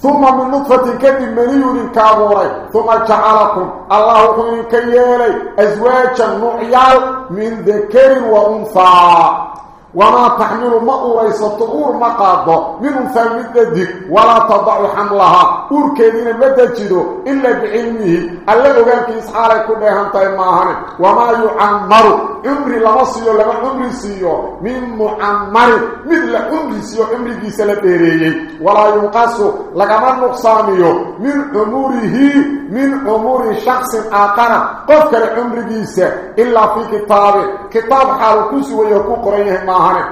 ثم من نطفة كذب مني كأبوري ثم جعلكم الله قوين كيالي أزواجا نعيال من ذكر وأنثى. وما تحمل ما أوريس الطغور مقاضة من فمددك ولا تضع حملها. أوركيدين مدجدو إلا بعلمه. ألا أغانك إسحالي كلها انتهي ماهن وما يعمر. عمري لمصيو لما عمري سيو. من معمر. مثل عمري سيو عمري كيس لبيري ولا ينقص. لكما نقصانيو. من عمره من عمر شخص آخر. قفك العمر كيس. إلا في كتاب كتاب حال كسي ويكو قريه ماهن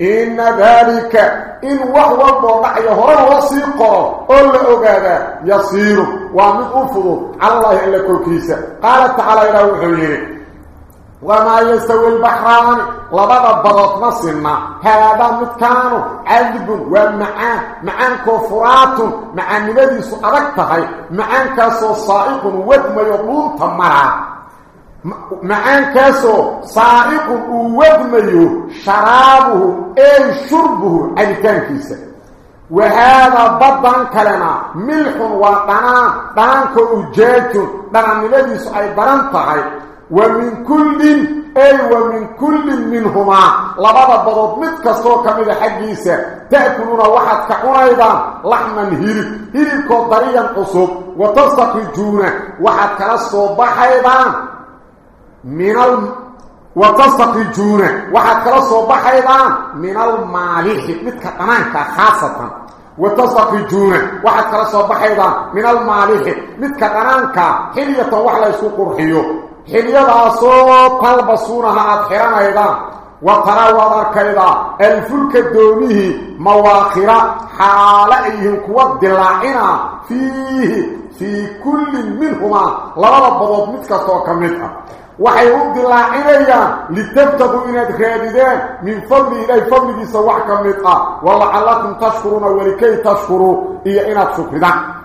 إن ذلك إن وهو الضوضع يهرم وصيقه قل أقاذا يصير ومقفضه على الله إلا كوكيسة قال تعالى إلى وحيه وما يسوي البحران. لبدا بضط نصنا هذا مكان عذب ومعان. معان كفرات. معان نبي سؤالك تخي معان كاسو صائق ودم يقول تمرها معان كاسو سائق وودميو شرابه اي شربه عبتان كيسا وهذا بضان كلنا ملح وطنا طنانك أجاج طنان الذي سعي برانتهي ومن كل أي ومن كل منهما لبدا بضوط متكسو كميدا حقيسا تأكلون واحد كعريضا لحما هيرب هيرب كو قصوب. وتصدقجون واحد كنسو بحيضا من ال وتصقجون واحد كلا سو بخيدان من المالح متك قنانك خاصه وتصقجون واحد كلا سو بخيدان من المالح متك قنانك حليه وحلا يسو قرخيو حليه سو تلبسونها اخران أيضا وقرا وذكرا الفلك الدونيه مواخرة حالئهم كواد دلاعنا فيه في كل منهما لبدا بضوط متكستو كمتها وحيود دلاعينيا لتبتقوا إنا دخابدان من فضل إلي فضل دي سواح كميطة والله علاكم تشكرون ولكي تشكروا إيا إنا تشكرون نعم.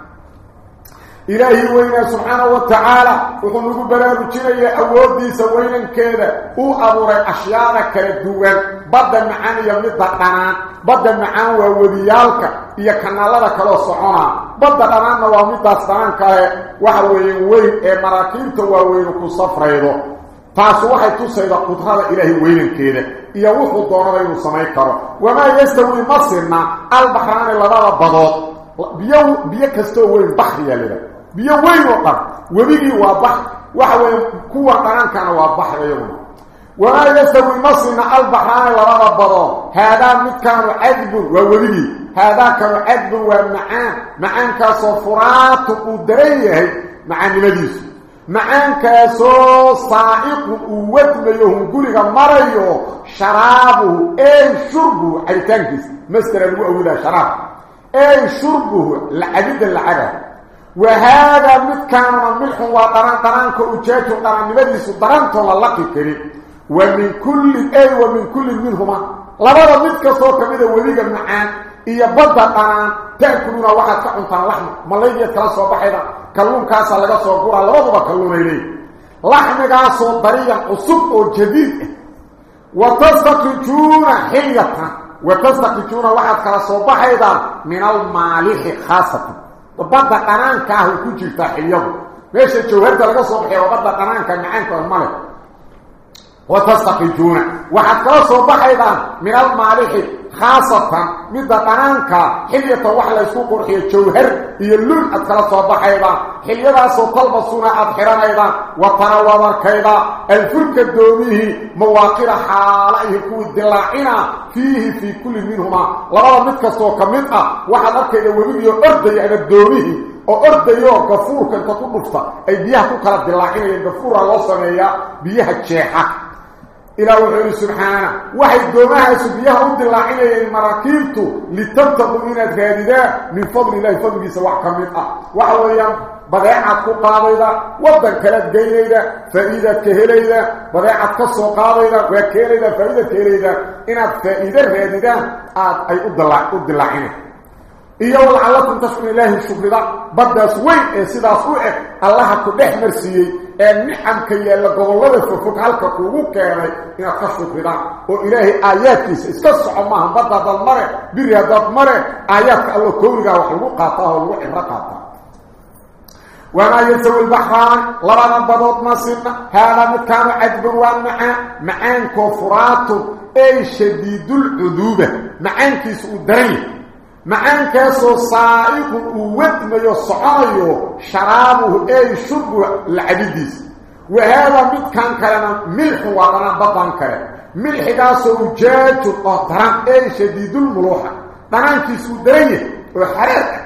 إلهي وينا سبحانه وتعالى وقم نقول بلان رجلية أول ديسة وينا كذا هو أبورا أشيانا كالدوغان بدا معانا يمنطا قنان بدا معانا ووديالك إيا كنالالا كالو سحونا بدا قنانا ومنطا سحونا وحوين وين إيا مراكينتا ووينكو صفريضو فاسو واحد تسيدا قدرها إلهي وينا كذا إيا وحو دورنا ينو سميكرا وما يستوي مصرنا البحران اللبابا بضوط بيو بيكستو وين بحر يا لله biyo weyn oo dhan webigii waa bax waxa weeye kuwa dhanankana waa baxri iyaguna وما يستوي مصرنا البحران لبدا بدو هذا مكان عذب وولي هذا كان عذب ومعان معان كصفرات قدريه معان مديس macaankaasoo saa'iqu uu wadmayo hunguriga marayo sharaabuhu ey shurbuhu cabitaankiisa masdera lagu awilaa sharaab ey shurbuhu lacabidda lacaga وهذا متكان ملح وطران طران كأجاج طران نبديس طران طران لقي كريم. ومن كل أي ومن كل منهما لبدا متك صوت كميدا وليغا معان إيا بدا طران تأكلون واحد كعنطان لحم. ملايجة كلا صوبا حيدا كلون كاسا لغا صوبورا لبدا كلون إليه. لحم كاسو طريقا أصب وجديد. وتستقجون حية. وتستقجون واحد كلا صوبا حيدا من المالح خاصة. وبدا قران كاهو كجيرتا حيوم ماشي تشوهر دلقا صبحي وبدا قران كان معانك والملك وتستقيدون وحتى صبحي من المالحي خاصة مدى قنانك حلية وحلا يسوق رحية جوهر يلون أدخل صبحيدا حلية سوطلب السنة أدحران أيضا وطنوضر كيدا الفلك الدوميه مواقر حاليه كو الدلاعنا فيه في كل منهما. لغا مدك سوك منها واحد أركي وبيبيو أردي عن الدوميه oo ordayo gafuurka inta ku dhufta ay biyaha ku kala dilaacinayeen gafuura loo sameeyaa biyaha jeexa إلى وحده سبحانه. وحي دومها سبيها ود اللاعنين مراكيبته لتبتغوا من الغادداء من فضل الله. فضل سواء كمئة وحويا بضيعة قاضية ودن كلات جينيدة فإذا كهليدة بضيعة كسو قاضية وكهليدة فإذا كهليدة إن فإذا الغادداء أي ود اللاعنين iyo walcalakum tashkuru ilaahi shukrida baddaas weyn ee sidaas u eg allaha ku dhex marsiiyey ee nicamka yaalla gobollada fogfog halka kuugu keenay inaad ka shukridaan oo ilaahay aayaadkiisa iska soco maaha badda haddaad mare biri haddaad mare aayaadka allo kownigaa wax lagu qaataa oo lagu cibro qaataa وما يسوي البحران لبنا بضوط مصيرنا هذا مكان عجب ومعان معان كفرات اي شديد العذوبة معان معان كاسو صائق ودميو صعايو شرابه أي شرب العبيديس وهذا مد كان كلام ملح وقنا بطن كلام. ملح كاسو جاج القطران أي شديد الملوحة. طران كيسو دريه وحرق.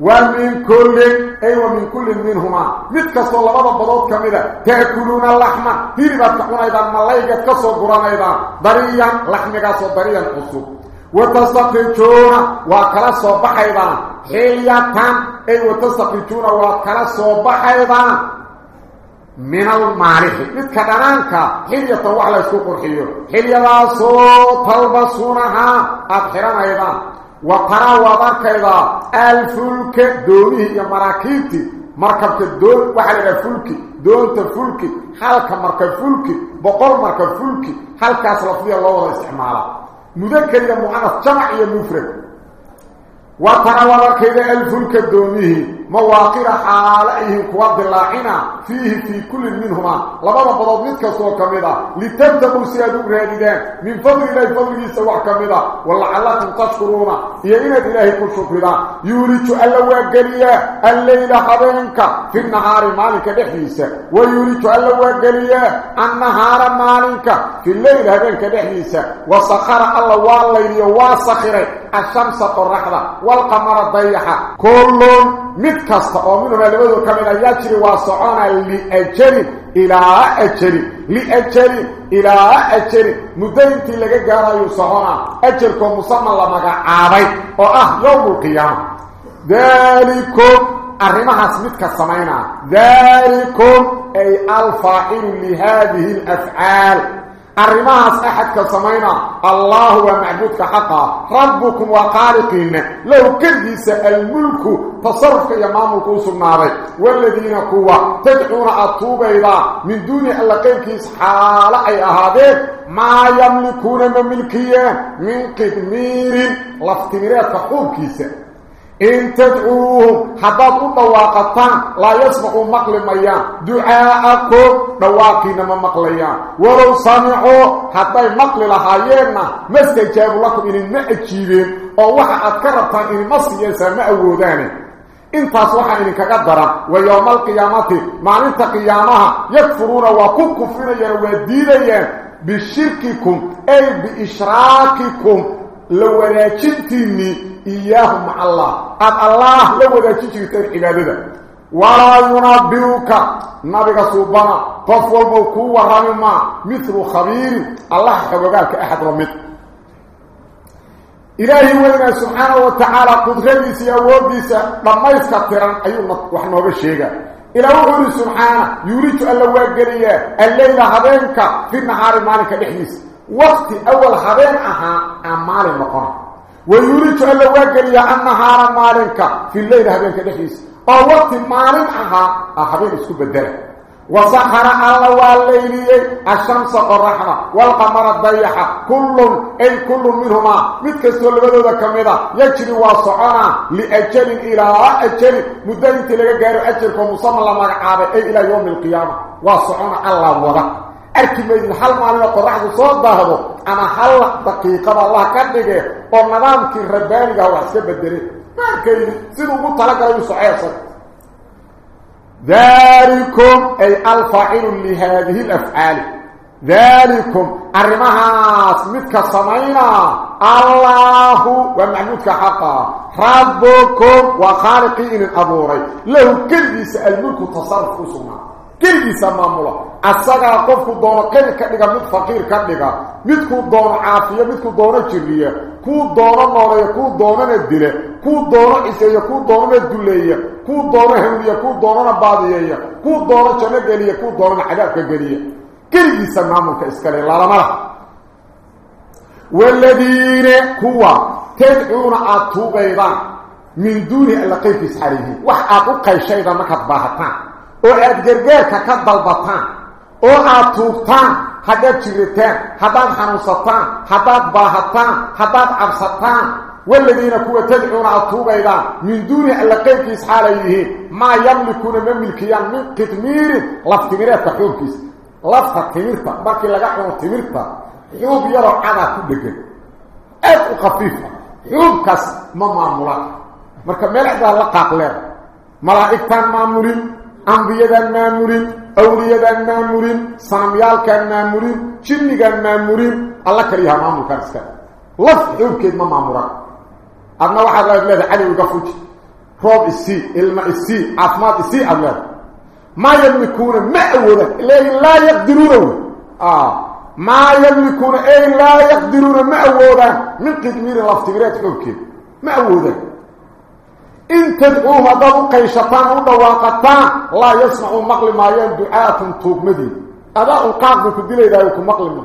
ومن كل أي ومن كل منهما. مد كاسو لبدا بضوط كميدا تأكلون اللحمة. هيربا تقون أيضا. ملايكة كاسو قرآن أيضا. ضريا لحمة كاسو ضريا قصوب وتستقيتون وكلا صباحيدا حياتان أي وتستقيتون وكلا صباحيدا من المعرفة. متكدرانك حلية وعلى سوق الحيو. حلية صوت تلبسونها. أبحران أيضا. وقرا وضرك أيضا. الفلك دونه يا مراكيتي. مركبك الدول وحل الفلك دون تفلك. حالك مركب فلك. بقول مركب فلك. حالك أصلفية الله وضع استعماله. مذكر يا مؤنث جمع يا مفرد. وترى كذا الفلك الدوميه مواقر حالئه كواب اللاعنا فيه في كل منهما. لبدا مدك سوى كمدا لتبتغوا سيادوا راددان من فضل الله فضله سوى كمدا ولعلكم تشكرون يا إنا إلهي كل شكرا يولج ألا وقليا الليل حبينك في النهار مالك بحيسة ويولج ألا وقليا النهار مالك. في الليل هبينك بحيسة وسخر الله والليل واسخر الشمس قرحضة والقمر ضيحة كل متكست ومنهم الذي كما يجري وصعنا لأجري إلى أجري لأجري إلى أجري. مدينتي لكي قرأ يصعنا أجركم مصمى الله مكا عابي. وأه يوم القيامة. ذلكم أرمها سمتك السمينة ذلكم أي الفائل لهذه الأفعال. أرماها صحتك سمينا الله ومعبودك حقا. ربكم وقالقين لو كدس الملك تصرف يمام القوس الناري والذين قوة تدعون الطوبة إذا من دون ألقينك إسحالة أي أهاديك ما يملكون من ملكية. من قدمير. لفتمرية فقوكيسة إن تدعوهم حداد الدواقتان لا يسمعوا مقلميان دعاءكم دواقين ما مقليان ولو سمعوا حتى مقل لهايينا ما استجابوا لكم إن نأجيبين. أو وحا أذكرتان إن مصر يسمع أوداني intaas waxaa idinkaga daran wa yowma alqiyaamati maalinta qiyaamaha yakfuruuna waa ku kufrinayaan waa diidayaan wadaajintiinii إياه مع الله. قد الله لو ذا تجريتين عبادة ولا ينبئك نبيك سبحانه. قف والبوكو ورمما مثل خبير. الله حقوقك أحد رمت إلهي وإنا سبحانه وتعالى قدرتي سيووديس لما يسكتران أيونا وحنا بشيغا. إلى وحنا سبحانه. يريد أن لو أقريا الليل هذينك في النهار مالك بحنس وقت أول هذين أها أمال المقام ويريد أن لو أقريا النهار مالك في الليل هذينك بحنس أو وقت مالك أها أخذين اسكو بدله وسخر الله والليل الشمس والرحمة والقمر الضيحة. كل أي كل منهما متكسر لبدو كميدا يجري وصعنا لأجل إلى أجل. مدينة لك غير أجلكم مصمم لما عابي أي إلى يوم القيامة. وصعنا الله وضع أركمين الحل معلومة قرحة صوت ظهره أنا حل دقيقة الله كدقه ونظامك الرباني هو أسكب الدريد ما كيدي سيدو قلت لك رأيه صحيح ذلكم الفاعل لهذه الأفعال. ذلكم. أرمها اسمتك صمينا الله ومعبودك حقا. ربكم وخالقين الأبوري. له كل سأل ملك تصرف سمع كلgiisa maamula asagaa qofku doono qani ka dhiga mid faqiir ka dhiga midkuu doono caafiyo midkuu doono jiriya kuu doono nooleeya kuu doonana dile kuu doono ciseeya kuu doonana duleeya kuu doono hawliya kuu doonana baadiyeeya kuu doono janno geliya kuu doonana cadaabka geliya keligiisa maamulka iskale lalamala والذين كوا تدعون أطوبيضا من دون ألا قيفس عليه وحقاقوا قي شيئا مكت باهتان oo aad gargaarka ka dalbataan oo aad tuugtaan haddaad jiritaan haddaad xanuunsataan haddaad baahataan haddaad cabsataan والذين كوا تدعون أطوبيدا من دون ألا قيبكيس حاليه ما يملكون من ملكيان من قتمير لفتميرات حوبكيس لفت تميرتا باكي لقاحنا تميرتا حوب يرى عنا كبك أدو خفيفة حوبكس ما معمولا مركب ملعب لقاق لها ملائكتان معمولين أنبياء مامورين أولياء مامورين صنميال كان مامورين جني كان مامورين الله كريها مامور كان اسكال لف حوبكيد ما مامورا أبنا واحد لا يبلاد علي وقفوج روب السي الماء السي عفمات السي أبلاد ما يملكون مأولا لا يقدرون. آه. ما يملكون أي لا يقدرون مأولا من قدمير الافتقرات حوبكيد مأولا إن تدعوه ضبوا قيشتان ودواقتان لا يسمعوا مقل ما يندعاة توب مدي. أداء القاقب في الدليل إذا يكون مقل ما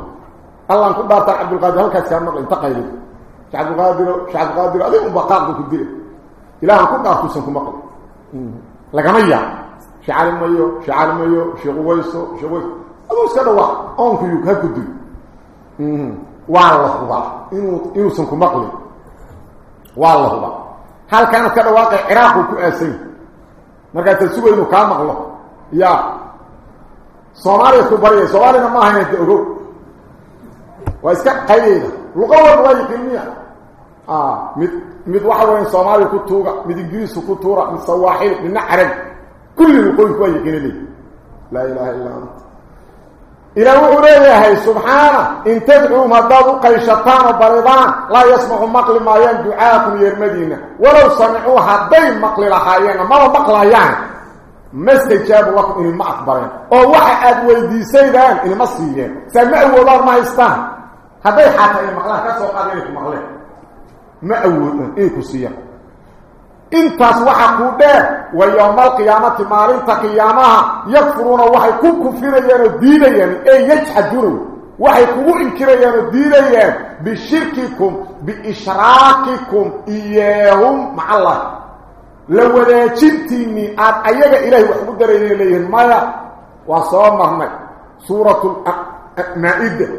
الله نقول بارتا عبد القادر هل كان مقل انتقى إليه شعب القادر شعب القادر أداء القاقب في الدليل إله نقول قاقب سنكم مقل لقمية شعال ميو شعال ميو شغويسو شغويسو أدو سكده واحد أنكو يكهكو الدليل والله الله إنو سنكم مقل والله الله هل كانت كذا واقع عراق كؤاسي مركا تسوى انه كان مقلو يا صوماليا كبرية صوماليا ما هي تقول واسكا قيدة لغوة رواية كلمية آه مد مد واحد وين صوماليا كتوغا مد انجليس كتورا مد صواحيل من نعرب كل يقول كلمية لا اله الا انت إلى وحريه سبحانه إن تدعوا مدابوا قيشتان وبريضان لا يسمعوا مقل ما يندعاكم يرمدين ولو سمعوا هدين مقل لحايانا ما مقل ما استجابوا لكم إن ما أخبرين. أو أدوي دي سيدان إن ما سيئين سمعوا ودار ما يستان. هدين حتى إن مقلها كسوا قادرين مقلين ما أولون إيه كسيئين انتاس وحكو بيه ويوم القيامة مارين تقيامها يكفرون وحيكو كفرين الدينيين اي يجحجروا وحيكو انكرين الدينيين بشرككم بإشراككم إياهم مع الله لو ذا جبتيني آت أيها إلهي وحبدرين إليه المايا وصامه مك سورة الأقنائد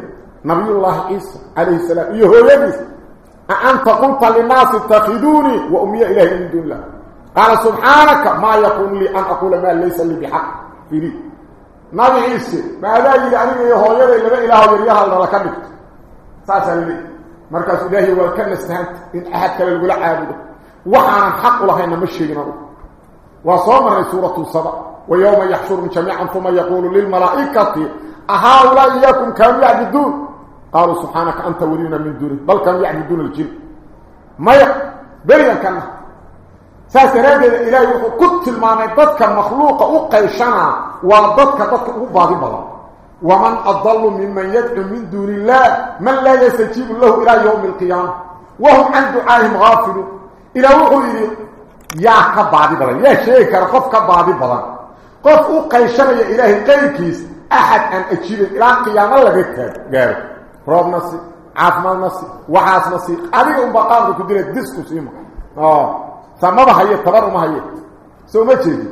نبي الله إيسا عليه السلام يهو يبسي أنت قلت للناس اتخذوني وأمي إلهي من دون الله. قال سبحانك ما يكون لي أن أقول ما ليس لي بحق. في لي نبي عيسى ما ذا يعني يهو يرى إلا إله يريها الله لكنك ساسا لي. مركز إلهي والكن استهنت إن أحد كلا يقول عابده وحانا حق الله إن مشينا. وصومر سورة الصبا ويوم يحشرهم جميعا ثم يقول للملائكة أهؤلاء إياكم كانوا يعبدون قالوا سبحانك أنت ولينا من دوني بل كان يعني دون الجن. ما يقبل بلنا كان. ساسراد الإله وقلت المعنى ضدك المخلوق وقيشنا وضدك ضدك وبعض بلا. ومن أضل ممن يدعو من دون الله من لا يستجيب له إلى يوم القيامة. وهم عن دعاهم غافلوا إلى وقل يا كبعض بلا يا شيك رقف كبعض بلا. قف وقيشنا يا إلهي قيكيس أحد أن أجيب إلى قيامة لك قالوا caafimaadna si waxaasna si adiga unbaa qaamka ku dila disku siima samaba haye tabar uma haye soo ma jeedi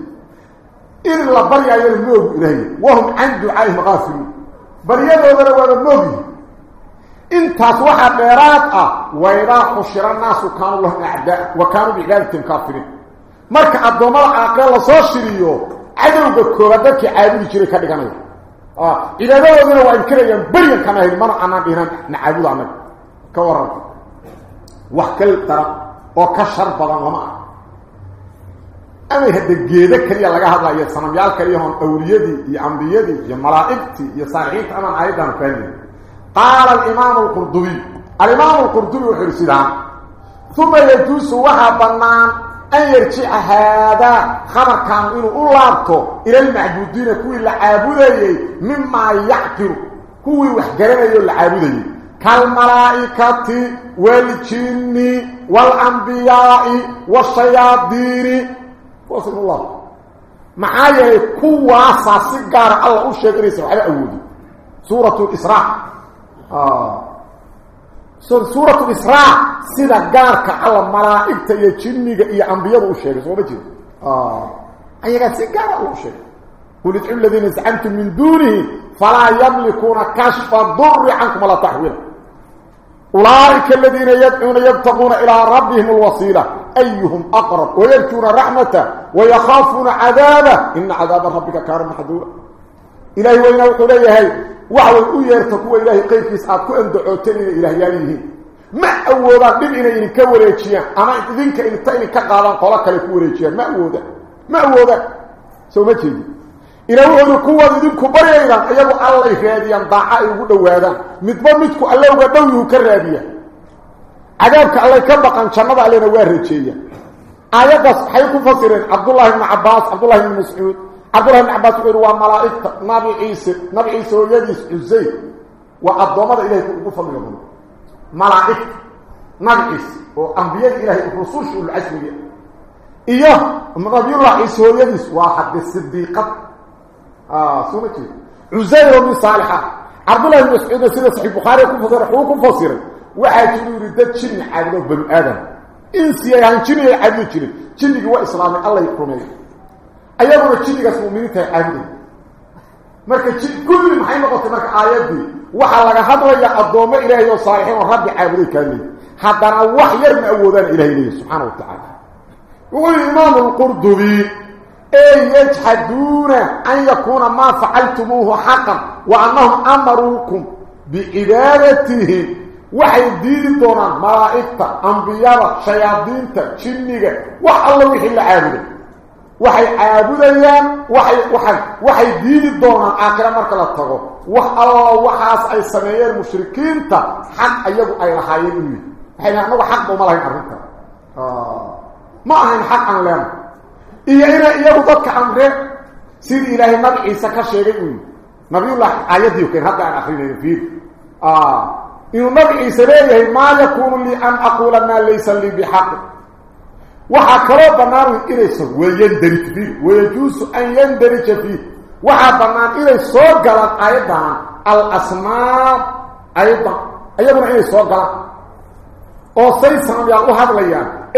in la baryaayana moogu ilaahay wahum can ducaa'ihim gaafiluun baryadoodana waaba moogi intaas waxaa dheeraad ah waidaa xushira naasu kaanuu lahum acdaa wa kaanuu bicibaadatim kaafiriin marka addoommada caaqila lasoo shiriyo cadowga koobaad dadkii caabudi jiray ka dhiganaya آه إلى ذا وزن وانكر ين بري كان هي من أنا ديران نعبد أنا كور وحكل ترى أو كشر بلان ما امي هد الجيده كلي لا حد يا سنم يال كلي هون اوليدي يا انبيدي يا ملائكتي يا صالحيت أنا أيضا فني قال الامام القرطبي الامام القرطبي وحرسدان ثم يجوس وحا بنان أن ايرجع هذا خبر كان إنه اولابته إلى المعبودين كوي لعابوديه مما يعتر كوي وحجرانيو لعابوديه كالملائكة والجن والأنبياء والصيادير وصل الله. معايا قوه اساسيه الله وشكر يسوع على اولي سورة الاسراء آه. سورة الإسراء سيدا قارك على ملائكة يا جنية يا أنبياء وشيء سوى بجي آه أيها سيقار الله شيء قل ادعوا الذين زعمتم من دونه فلا يملكون كشف الضر عنكم ولا تحويل أولئك الذين يدعون يبتغون إلى ربهم الوصيلة أيهم أقرب ويرجون رحمته ويخافون عذابه إن عذاب ربك كان محذورا إلهي وين القرية هاي وعلى الأيار تقوى إلهي قيف يسعب كو أندعوتين إلى إلهيانيه ما أولا بلعنا إن كوريتيا أما إذنك إن طيني كقالا قولك لكوريتيا ما أولا ما أولا سو ما تجي إلهي وين القوة إذنك بريئا أيضا الله إفادي أن ضعائي وده هذا. مدبامتك الله وبدوي وكرابيا عذابك الله كبقا شمد علينا وارتيا آيات صحيح كفصيرين عبد الله بن عباس عبد الله بن مسعود. عبد الله بن عباس يقول وملائكه نبي عيسى نبي عيسى ويديس عزيز وأضمد إليه كفر يقول ملائكة نبي عيسى وأنبياء إلهي الرسول العسلية إياه نبي الله عيسى ويديس واحد الصديقة. آه سنتي عزيز بن صالحة. عبد الله بن مسعود سيدة صحيح البخاري كفر حقوق فصير واحد يريد جن عبد بن آدم. إنسي يعني جن عبد جن جن هو إسلامي الله يكرمه. ايغونا جيدي كاس مؤمنين تاي عابدين مركا جيد كل محيما قلت مركا آيات دي وحا لغا هدوه يا عبدوما إلهي يو صالحين ورب عابدين كامين حدنا وح يرمع ودان إلهي سبحانه وتعالى وإمام القردوي أي يجحدون أن يكون ما فعلتموه حقا وأنهم أمروكم بإدارته وحي الدين الدوران ملائكة أنبياء شياطين تشنيك وحا الله يحل عابدين waxay caabudayaan waxay waxay waxay diidi doonaan aakhira marka la tago wax alla waxaas ay sameeyeen mushrikiinta xaq ayagu ay lahaayeen u yidhi waxay anagu xaq uma lahayn arrinta ma ahayn xaq aan leena iyo inay iyagu dadka amreen sidii ilaahay nabi ciise ka sheegay uu yidhi nabiyullah aayaddii keen hadda aan akrinayno fiir inuu nabi ciise leeyahay maa yakuunu lii an aquula maa laysa lii bixaqi وحكرا بنار إليس ويندرك فيه ويجوس أن يندرك فيه وحكرا إليس صغلت أيضا الأسماء أيضا أيضا إليس صغلت وصي سامياء أحد ليا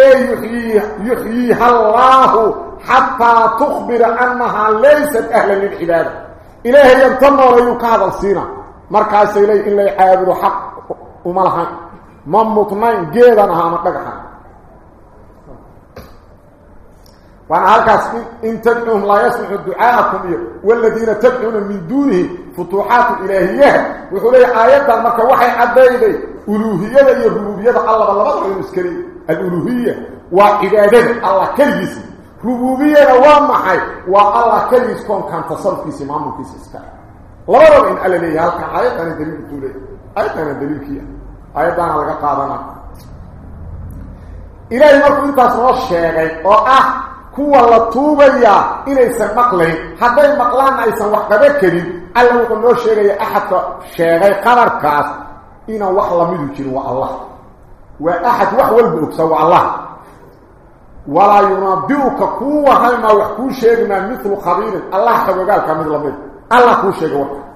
يخييها الله حتى تخبر أنها ليست أهلا للحباب إلهي ينتمى ريوك هذا السينة مركز إليه إلا يحابد حق وملحان ممتنين جيدا نها مطلقها وأنا هلكاس ان تدعوهم لا يسمعوا دعاءكم والذين تدعون من دونه فتوحات الهيه وحولي ايات marka waxay cadayday uluhiyada iyo rububiyada Allah labada ay iskari الالوهيه وعباده الله كليس ربوبيه waa maxay waa Allah kaliis koon kan tasarrufkiisa maamulkiisa iska labada in alla leeyahay halka aayatan daliil tuulay aayatan daliilkiya aayatan laga qaadana إلهي كوا لطوبيا إنيسا مقلين حتى مقلان ايسا وحقبه كريم ألا وقل نو شيغي أحد شيغي قرر كاس إنا وحلا مدو جنو الله وأحد وحول بأكسو الله ولا ينبئك قوة هاي وحكو شيغنا مثل خبير الله كامل لمد الله كو وحكو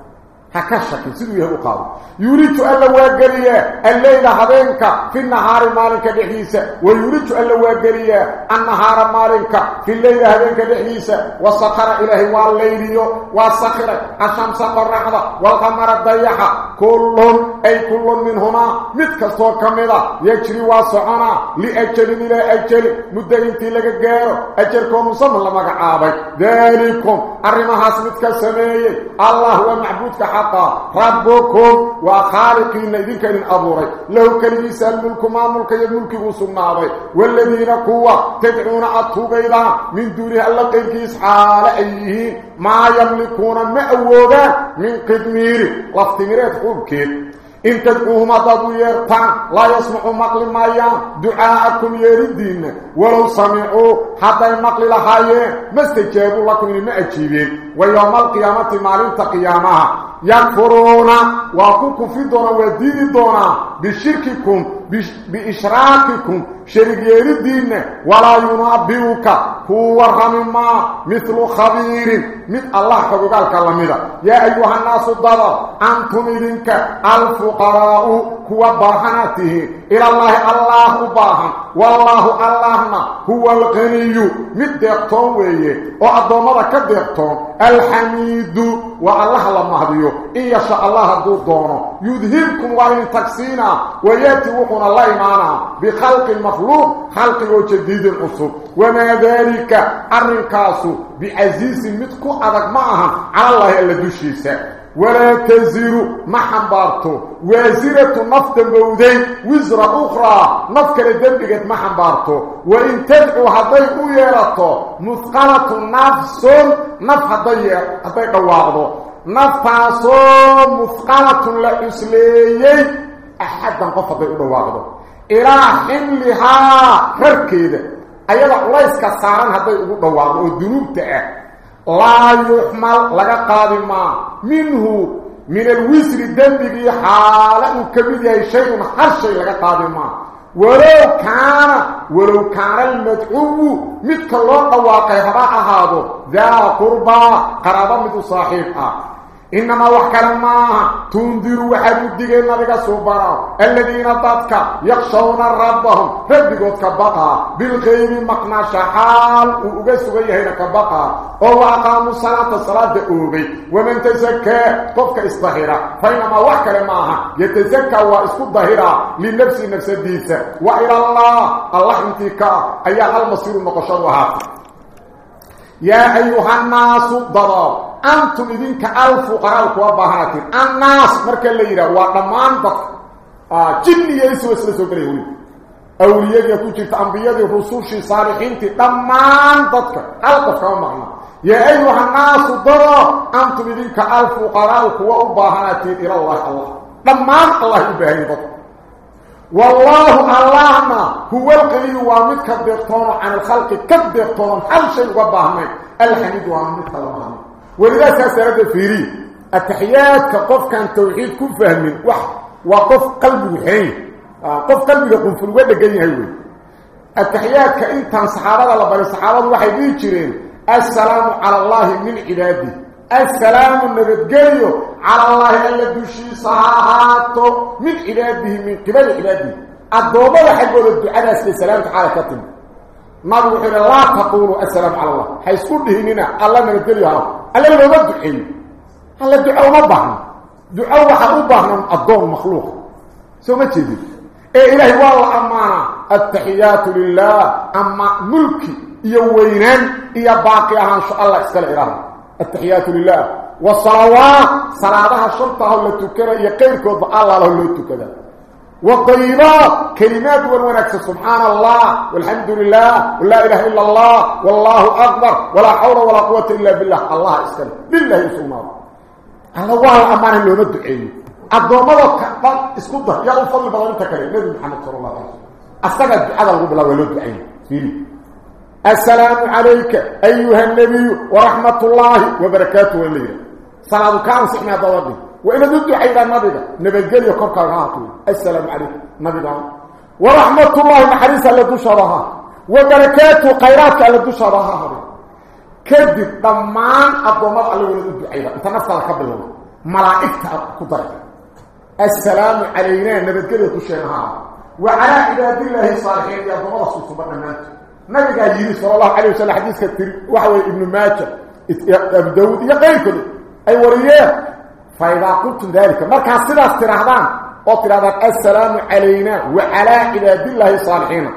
هكشك سيدو يهو قاضي يريد ألا واقريا الليلة هذينك في النهار مالك بحيسة ويريد ألا واقريا النهار مالك في الليلة هذينك بحيسة. وسخر إلهي والليل وسخر الشمس قرحة والقمر الضيحة كلهم أي كل منهما متكسور كمدا يجري واسعنا لأجل إلى أجل مدين تلك الجار أجلكم مصمم لما قعابي. ذلكم أرمها سمتك السمية الله هو معبودك حقا ربكم وخالقين إذن كان أبوري. له كلميس الملك ما ملك يملك وصنابي والذين قوة تدعون أطوبيدا من دونه الله قيس حال أيهين ما يملكون مأودا من قدمير. لافتميرات قبكين إن تدعوهم أضادوا يرطان لا يسمعوا مقل مايان دعاءكم يردين. ولو سمعوا حتى المقل لحايين ما استجابوا لكم لما أجيبين. ويوم القيامة مالين تقيامها. يكفرون وكوكو في دونا ودين دونا بشرككم بإشراككم. شرك يردين ولا ينبئك. هو الرمما مثل خبير. مثل الله فقال كلامه يا أيها الناس الضرر أنتم إذنك الفقراء هو برهنته إلى الله الله باهم. والله اللهم هو الغني مدقتون ويه وأضمر كدقتون الحميد والله لما هديه إن يشاء الله دو دونه يذهبكم وإن تكسينا ويأتي وقنا الله معنا بخلق المخلوق خلق وجديد الأصول وما ذلك الرنكاس بعزيز متكو أدق معها على الله إلا دوشيسا ولا تزير ما حنبارته وزيرة نفط مودين وزر أخرى نفط لدنبقت ما حنبارته وإن تدعو هذي أيرته مثقلة نفس نفط هذي هذي قواعده نفط مثقلة لإسليي أحدا قفض أدواعده إلى حملها فركيده أيضا الله كساران هذي أدواعده والذنوب تأه. لا يحمل لغا قادما منه من الوسر الدنبي حالا كبير شيء هر شيء لغا قادما ولو كان ولو كان المدعو مثل الله قواقي هراء هذا ذا قربا قرابا مثل صاحبها إنما وحكرا ما تنذر وحد الدقين نبقى صبرا الذين ضدك يخشون ربهم. ربقوا كبقى بالغيب مقنا شحال. وقسوا هنا كبقى أو أقاموا الصلاة الصلاة أوبي ومن تزكى طفك إصطهرا فإنما وحكرا ما يتزكى الظهيرا للنفس نفس الديسة وإلى الله. الله انتكا أيها المصير النقشان يا أيها الناس ضرار أنتم إذنك الفقراء وبهاتين الناس مركا الليلة وضمان بك. آه جني يسوى سلسل قريبون أولياء يكون جرت أنبياء رسول صالحين ضمان بك. ألقف كما معنى يا أيها الناس ضرار أنتم إذنك الفقراء وبهاتين إلى الله الله. ضمان الله يبهي بك. والله اللهم هو القليل وامدك الدكتور عن الخلق كالدكتور هل شيء وبهمين الحميد وامدك الله ولذا سأسرد فيري التحيات كقف كان توحيد كن فهمين وح وقف قلبه حين. قف قلبه يقول في الوضع قيني هايوي التحيات كإنتان صحابة بل صحابة وحي بيجرين السلام على الله من عباده السلام النبتقري على الله دوشي صحاته من عباده من قبل عباده. الضوبة حقول الدعاء السلام تعالى كتب ما بوحي لا تقولوا السلام على الله. حيث كله هنا الله نبتقري الله لو ما دعي الله دعاء ما بحنا دعاء وحا بحنا الضوء المخلوق سو ما تجي إيه الهي والله امانا التحيات لله اما ملكي يوينان يا باقي ان شاء الله اسكال ايران التحيات لله والصلوات صلاتها شرطها اللي تكره يقيركم الله له تكره والطيبات كلمات ونكس سبحان الله والحمد لله ولا إله إلا الله والله أكبر ولا حول ولا قوة إلا بالله. الله بالله سبحانه الله أمان اللي مدعي الضوامضة كأبان اسكده يا أفضل بلان تكري نبي محمد صلى الله عليه وسلم. أستغى الدعاء الغب الله ولو دعين السلام عليك أيها النبي ورحمة الله وبركاته الليل صلاة كان سحنا ضوابي وإن ضد حيدا النبي نبي الجري يقرق الغاطي السلام عليكم. نبي ورحمة الله محريسة لدشرها وبركاته خيراتك لدشرها كذب ضمان الضمان اللي ولد حيدا انت نفسها قبل ملائكة كدر السلام علينا الجري يقرق وعلى عباد الله الصالحين يا ضمان سبحانه نبي قال يري صلى الله عليه وسلم حديث كثير. وحوى ابن ماجه. أبو داود. يقين كله أي وريه فإذا قلت ذلك مركا سدا استراحدان أو ترادا السلام علينا وعلى عباد الله الصالحين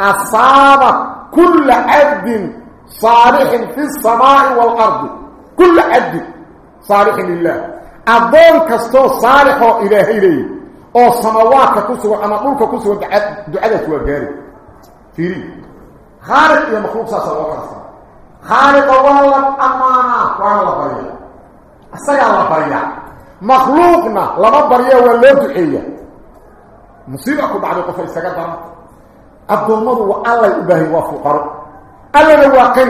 أصاب كل عبد صالح في السماء والأرض. كل عبد صالح لله. أدون كستو صالح إلهي لي. أو سماوات كسوة أما قولك كسوة دعادة وقاري فيري. خالق يا مخلوق ساسا وكاسا خالق والله أمانا. أسيا لبريا مخلوقنا لما بريا ولا دعية مصيبة كل بعد قفل سكتنا عبد المضو والله يباهي وفقر الله الواقع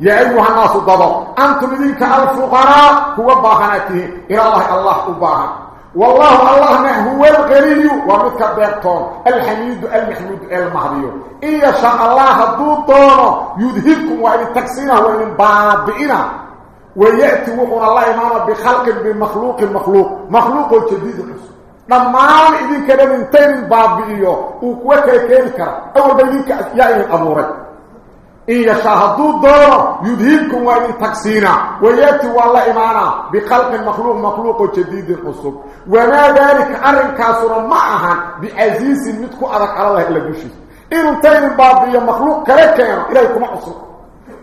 يا أيها الناس الضبط أنتم ذلك الفقراء هو باهنته إلى الله الله أباهن والله الله هو الغني ومتك بيرتون الحميد المحمود المهدي إن يشاء الله دوتون يذهبكم وإن تكسينه وإن بابئنا ويأتي وقنا الله إمانا بخلق بمخلوق المخلوق مخلوق جديد idinkana intaynin baabi'iyo uu kuwa kale keeni kara awalba idinka yaa idin abuuray إن يشاهدوا دور يذهبكم وإن تكسينا. ويأتي والله إيمانا بخلق مخلوق مخلوق جديد قصب وما ذلك أرن كاسرا معها بعزيز متكو أدك على الله إلا بشي إن انتين بعضي مخلوق كريكين إليكم أصر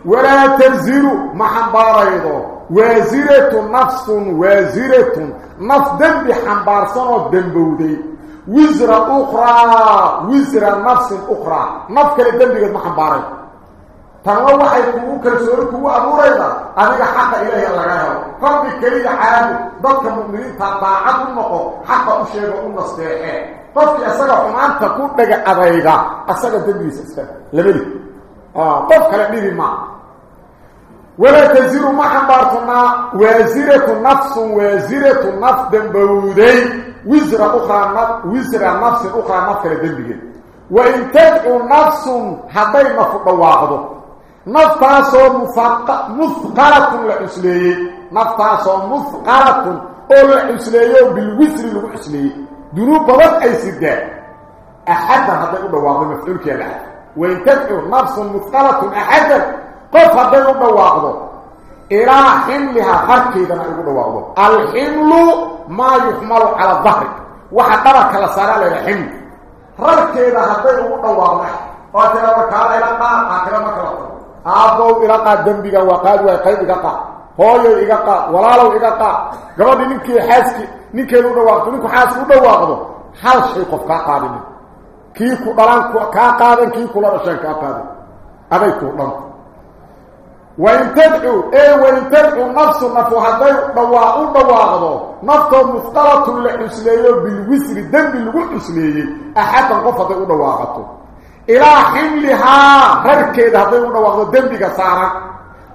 ولا تزر محبار أيضا. وزيرة نفس وزيرة نفس. بحبار صنوات دنبودي وزرة أخرى وزرة نفس أخرى. نفس كالدنب يجد محبار أيضا فالله حيث يقولك لسؤالك هو أبو ريضا أنك حق إلهي الله رأيه فرد الكريد حياته ضدك المؤمنين تطاعات النقو حق أشيبه النصدائه فرد أسألك أن تكون لك أبايدا أسألك دنبي سأسألك لبيني qof kale dhibi ma ولا تزير ما حبارتنا وازرة نفس وازرة نفس دنبودي وزر أخرى نفس وزر نفس أخرى نفس دنبودي وإن تدعو نفس حتى ما فقواعده نفتاسو مثقلة لعسلية. نفتاسو مثقلة لعسلية بالوسر لعسلية دنوب بضل أي سداء أحدا هذا يقول واضح مفعول كلا وإن تدعو نفس مثقلة أحدا قف هذا واضح إلى حملها فرق إذا يقول واضح الحمل ما يحمل على الظهر. وحضرك لسارة للحمل ررك إذا هذا واضح وأتنا وكالا إلى قاء آخر ما iga qaad dembiga waa qaad waay qayb iga qaad hooyow iga qaad walaalow iga qaad gabadhii ninkii xaaski ninkeedu u dhawaaqdo ninku xaaski u dhawaaqdo kula dhasheen kaa qaadin aday kuu dhanta wain tadcuu ee wain tadcuu nafsu nafu hadday dhawaa u dhawaaqdo naftoo mufqalatun la cusleeyo bilwisri dembi lagu cusleeyey axadan qof hadday u dhawaaqato إلى حملها ركيد هذا يقول دنبك سارا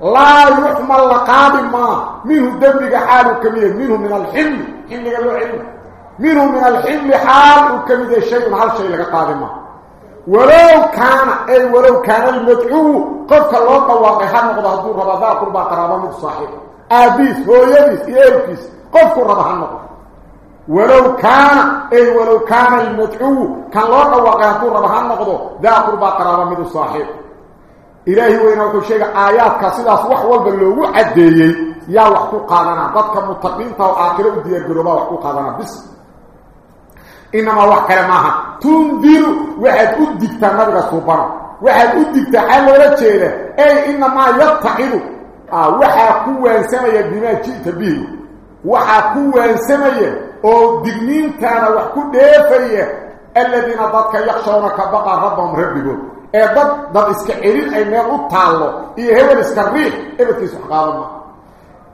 لا يحمل لقادم ما منه دنبك حاله كمية منه من الحمل حمل قالوا علم منه من الحمل حاله كمية شيء هذا الشيء لك قادم. ولو كان أي ولو كان المدعو قفك الله طواقها نقضى الدور ربا قربا قرابا مصاحب آبيس هو يبيس إيركيس قفك ربا نقضى ولو كان أي ولو كان المدعو كان الله وقعته ربها النقضه ذا قربا قرابة الصاحب إلهي وإنه كل شيء آيات كسيداس وحوال باللوغو عديي. يا وحكو قادنا ضدك متقين تاو آخر ودي القلوبة وحكو قادنا. بس إنما وحكا معها تنذر واحد أدكتا نبغى سوبرا واحد أدكتا حال ولا تشيره أي إنما يتحد آه وحا كوان سمية بما جئت به وحا كوان سمية دغنينتانا wax ku dheefaya alladina dadka yakhshawna ka baqa rabbahum rabbigood ee dad dad iska celin ay meel u taalo iyo hebel iska riix ebadkiis wax qaadama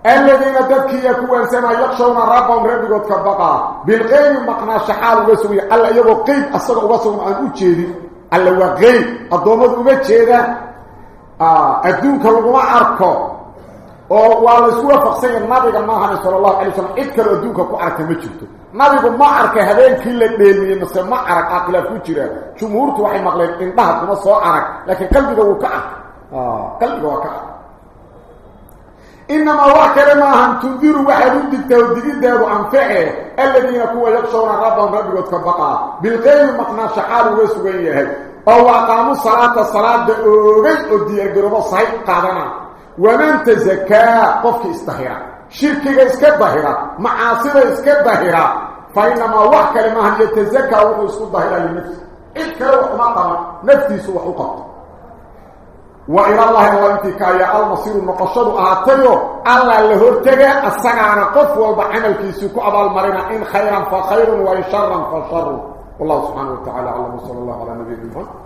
الذين تبكي يكون سما يخشون ربهم ربك كبقى بالغيب مقنا شحال وسوي الله يبو قيب اصغ وسوي عن وجهي الله وغيب الضومد uga jeeda ah adduunka lagu arko oo waa la isku waafaqsan nabiga maahan sallallahu alayhi wasallam cid kale adduunka ku arkay ma jirto nabigu ma arkay habeenkii la dheeliyay mise ma arag aqla ku jira jumhuurtu waxay maqleen indhaha kuma soo arag laakiin qalbiga wuu ka ah qalbiga waa ka ah إنما وحكر ما هم تنذير واحد دكتا ودقيدة وأنفعه الذين كوا يخشون ربهم ربك وتكبقى بالغيب مقنا شحال ويسوغيه أو أقاموا الصلاة الصلاة أوغي أدي أقربوا صحيح قادنا. ومن تزكى قفك استهرا شركك اسكت ظاهرة معاصرة ظاهرة فإنما وحكر ما هم يتزكى وهو اسكت ظاهرة لنفسه إذكر وحمقنا نفسي سوى حقق وإلى الله وانتك يا المصير المقشد أعطيه الله اللي هرتقى السنة قف والبعمل كيسيكو أبا المرينة إن خيرا فخير وإن شرا فشر. والله سبحانه وتعالى على صلى الله على نبينا محمد.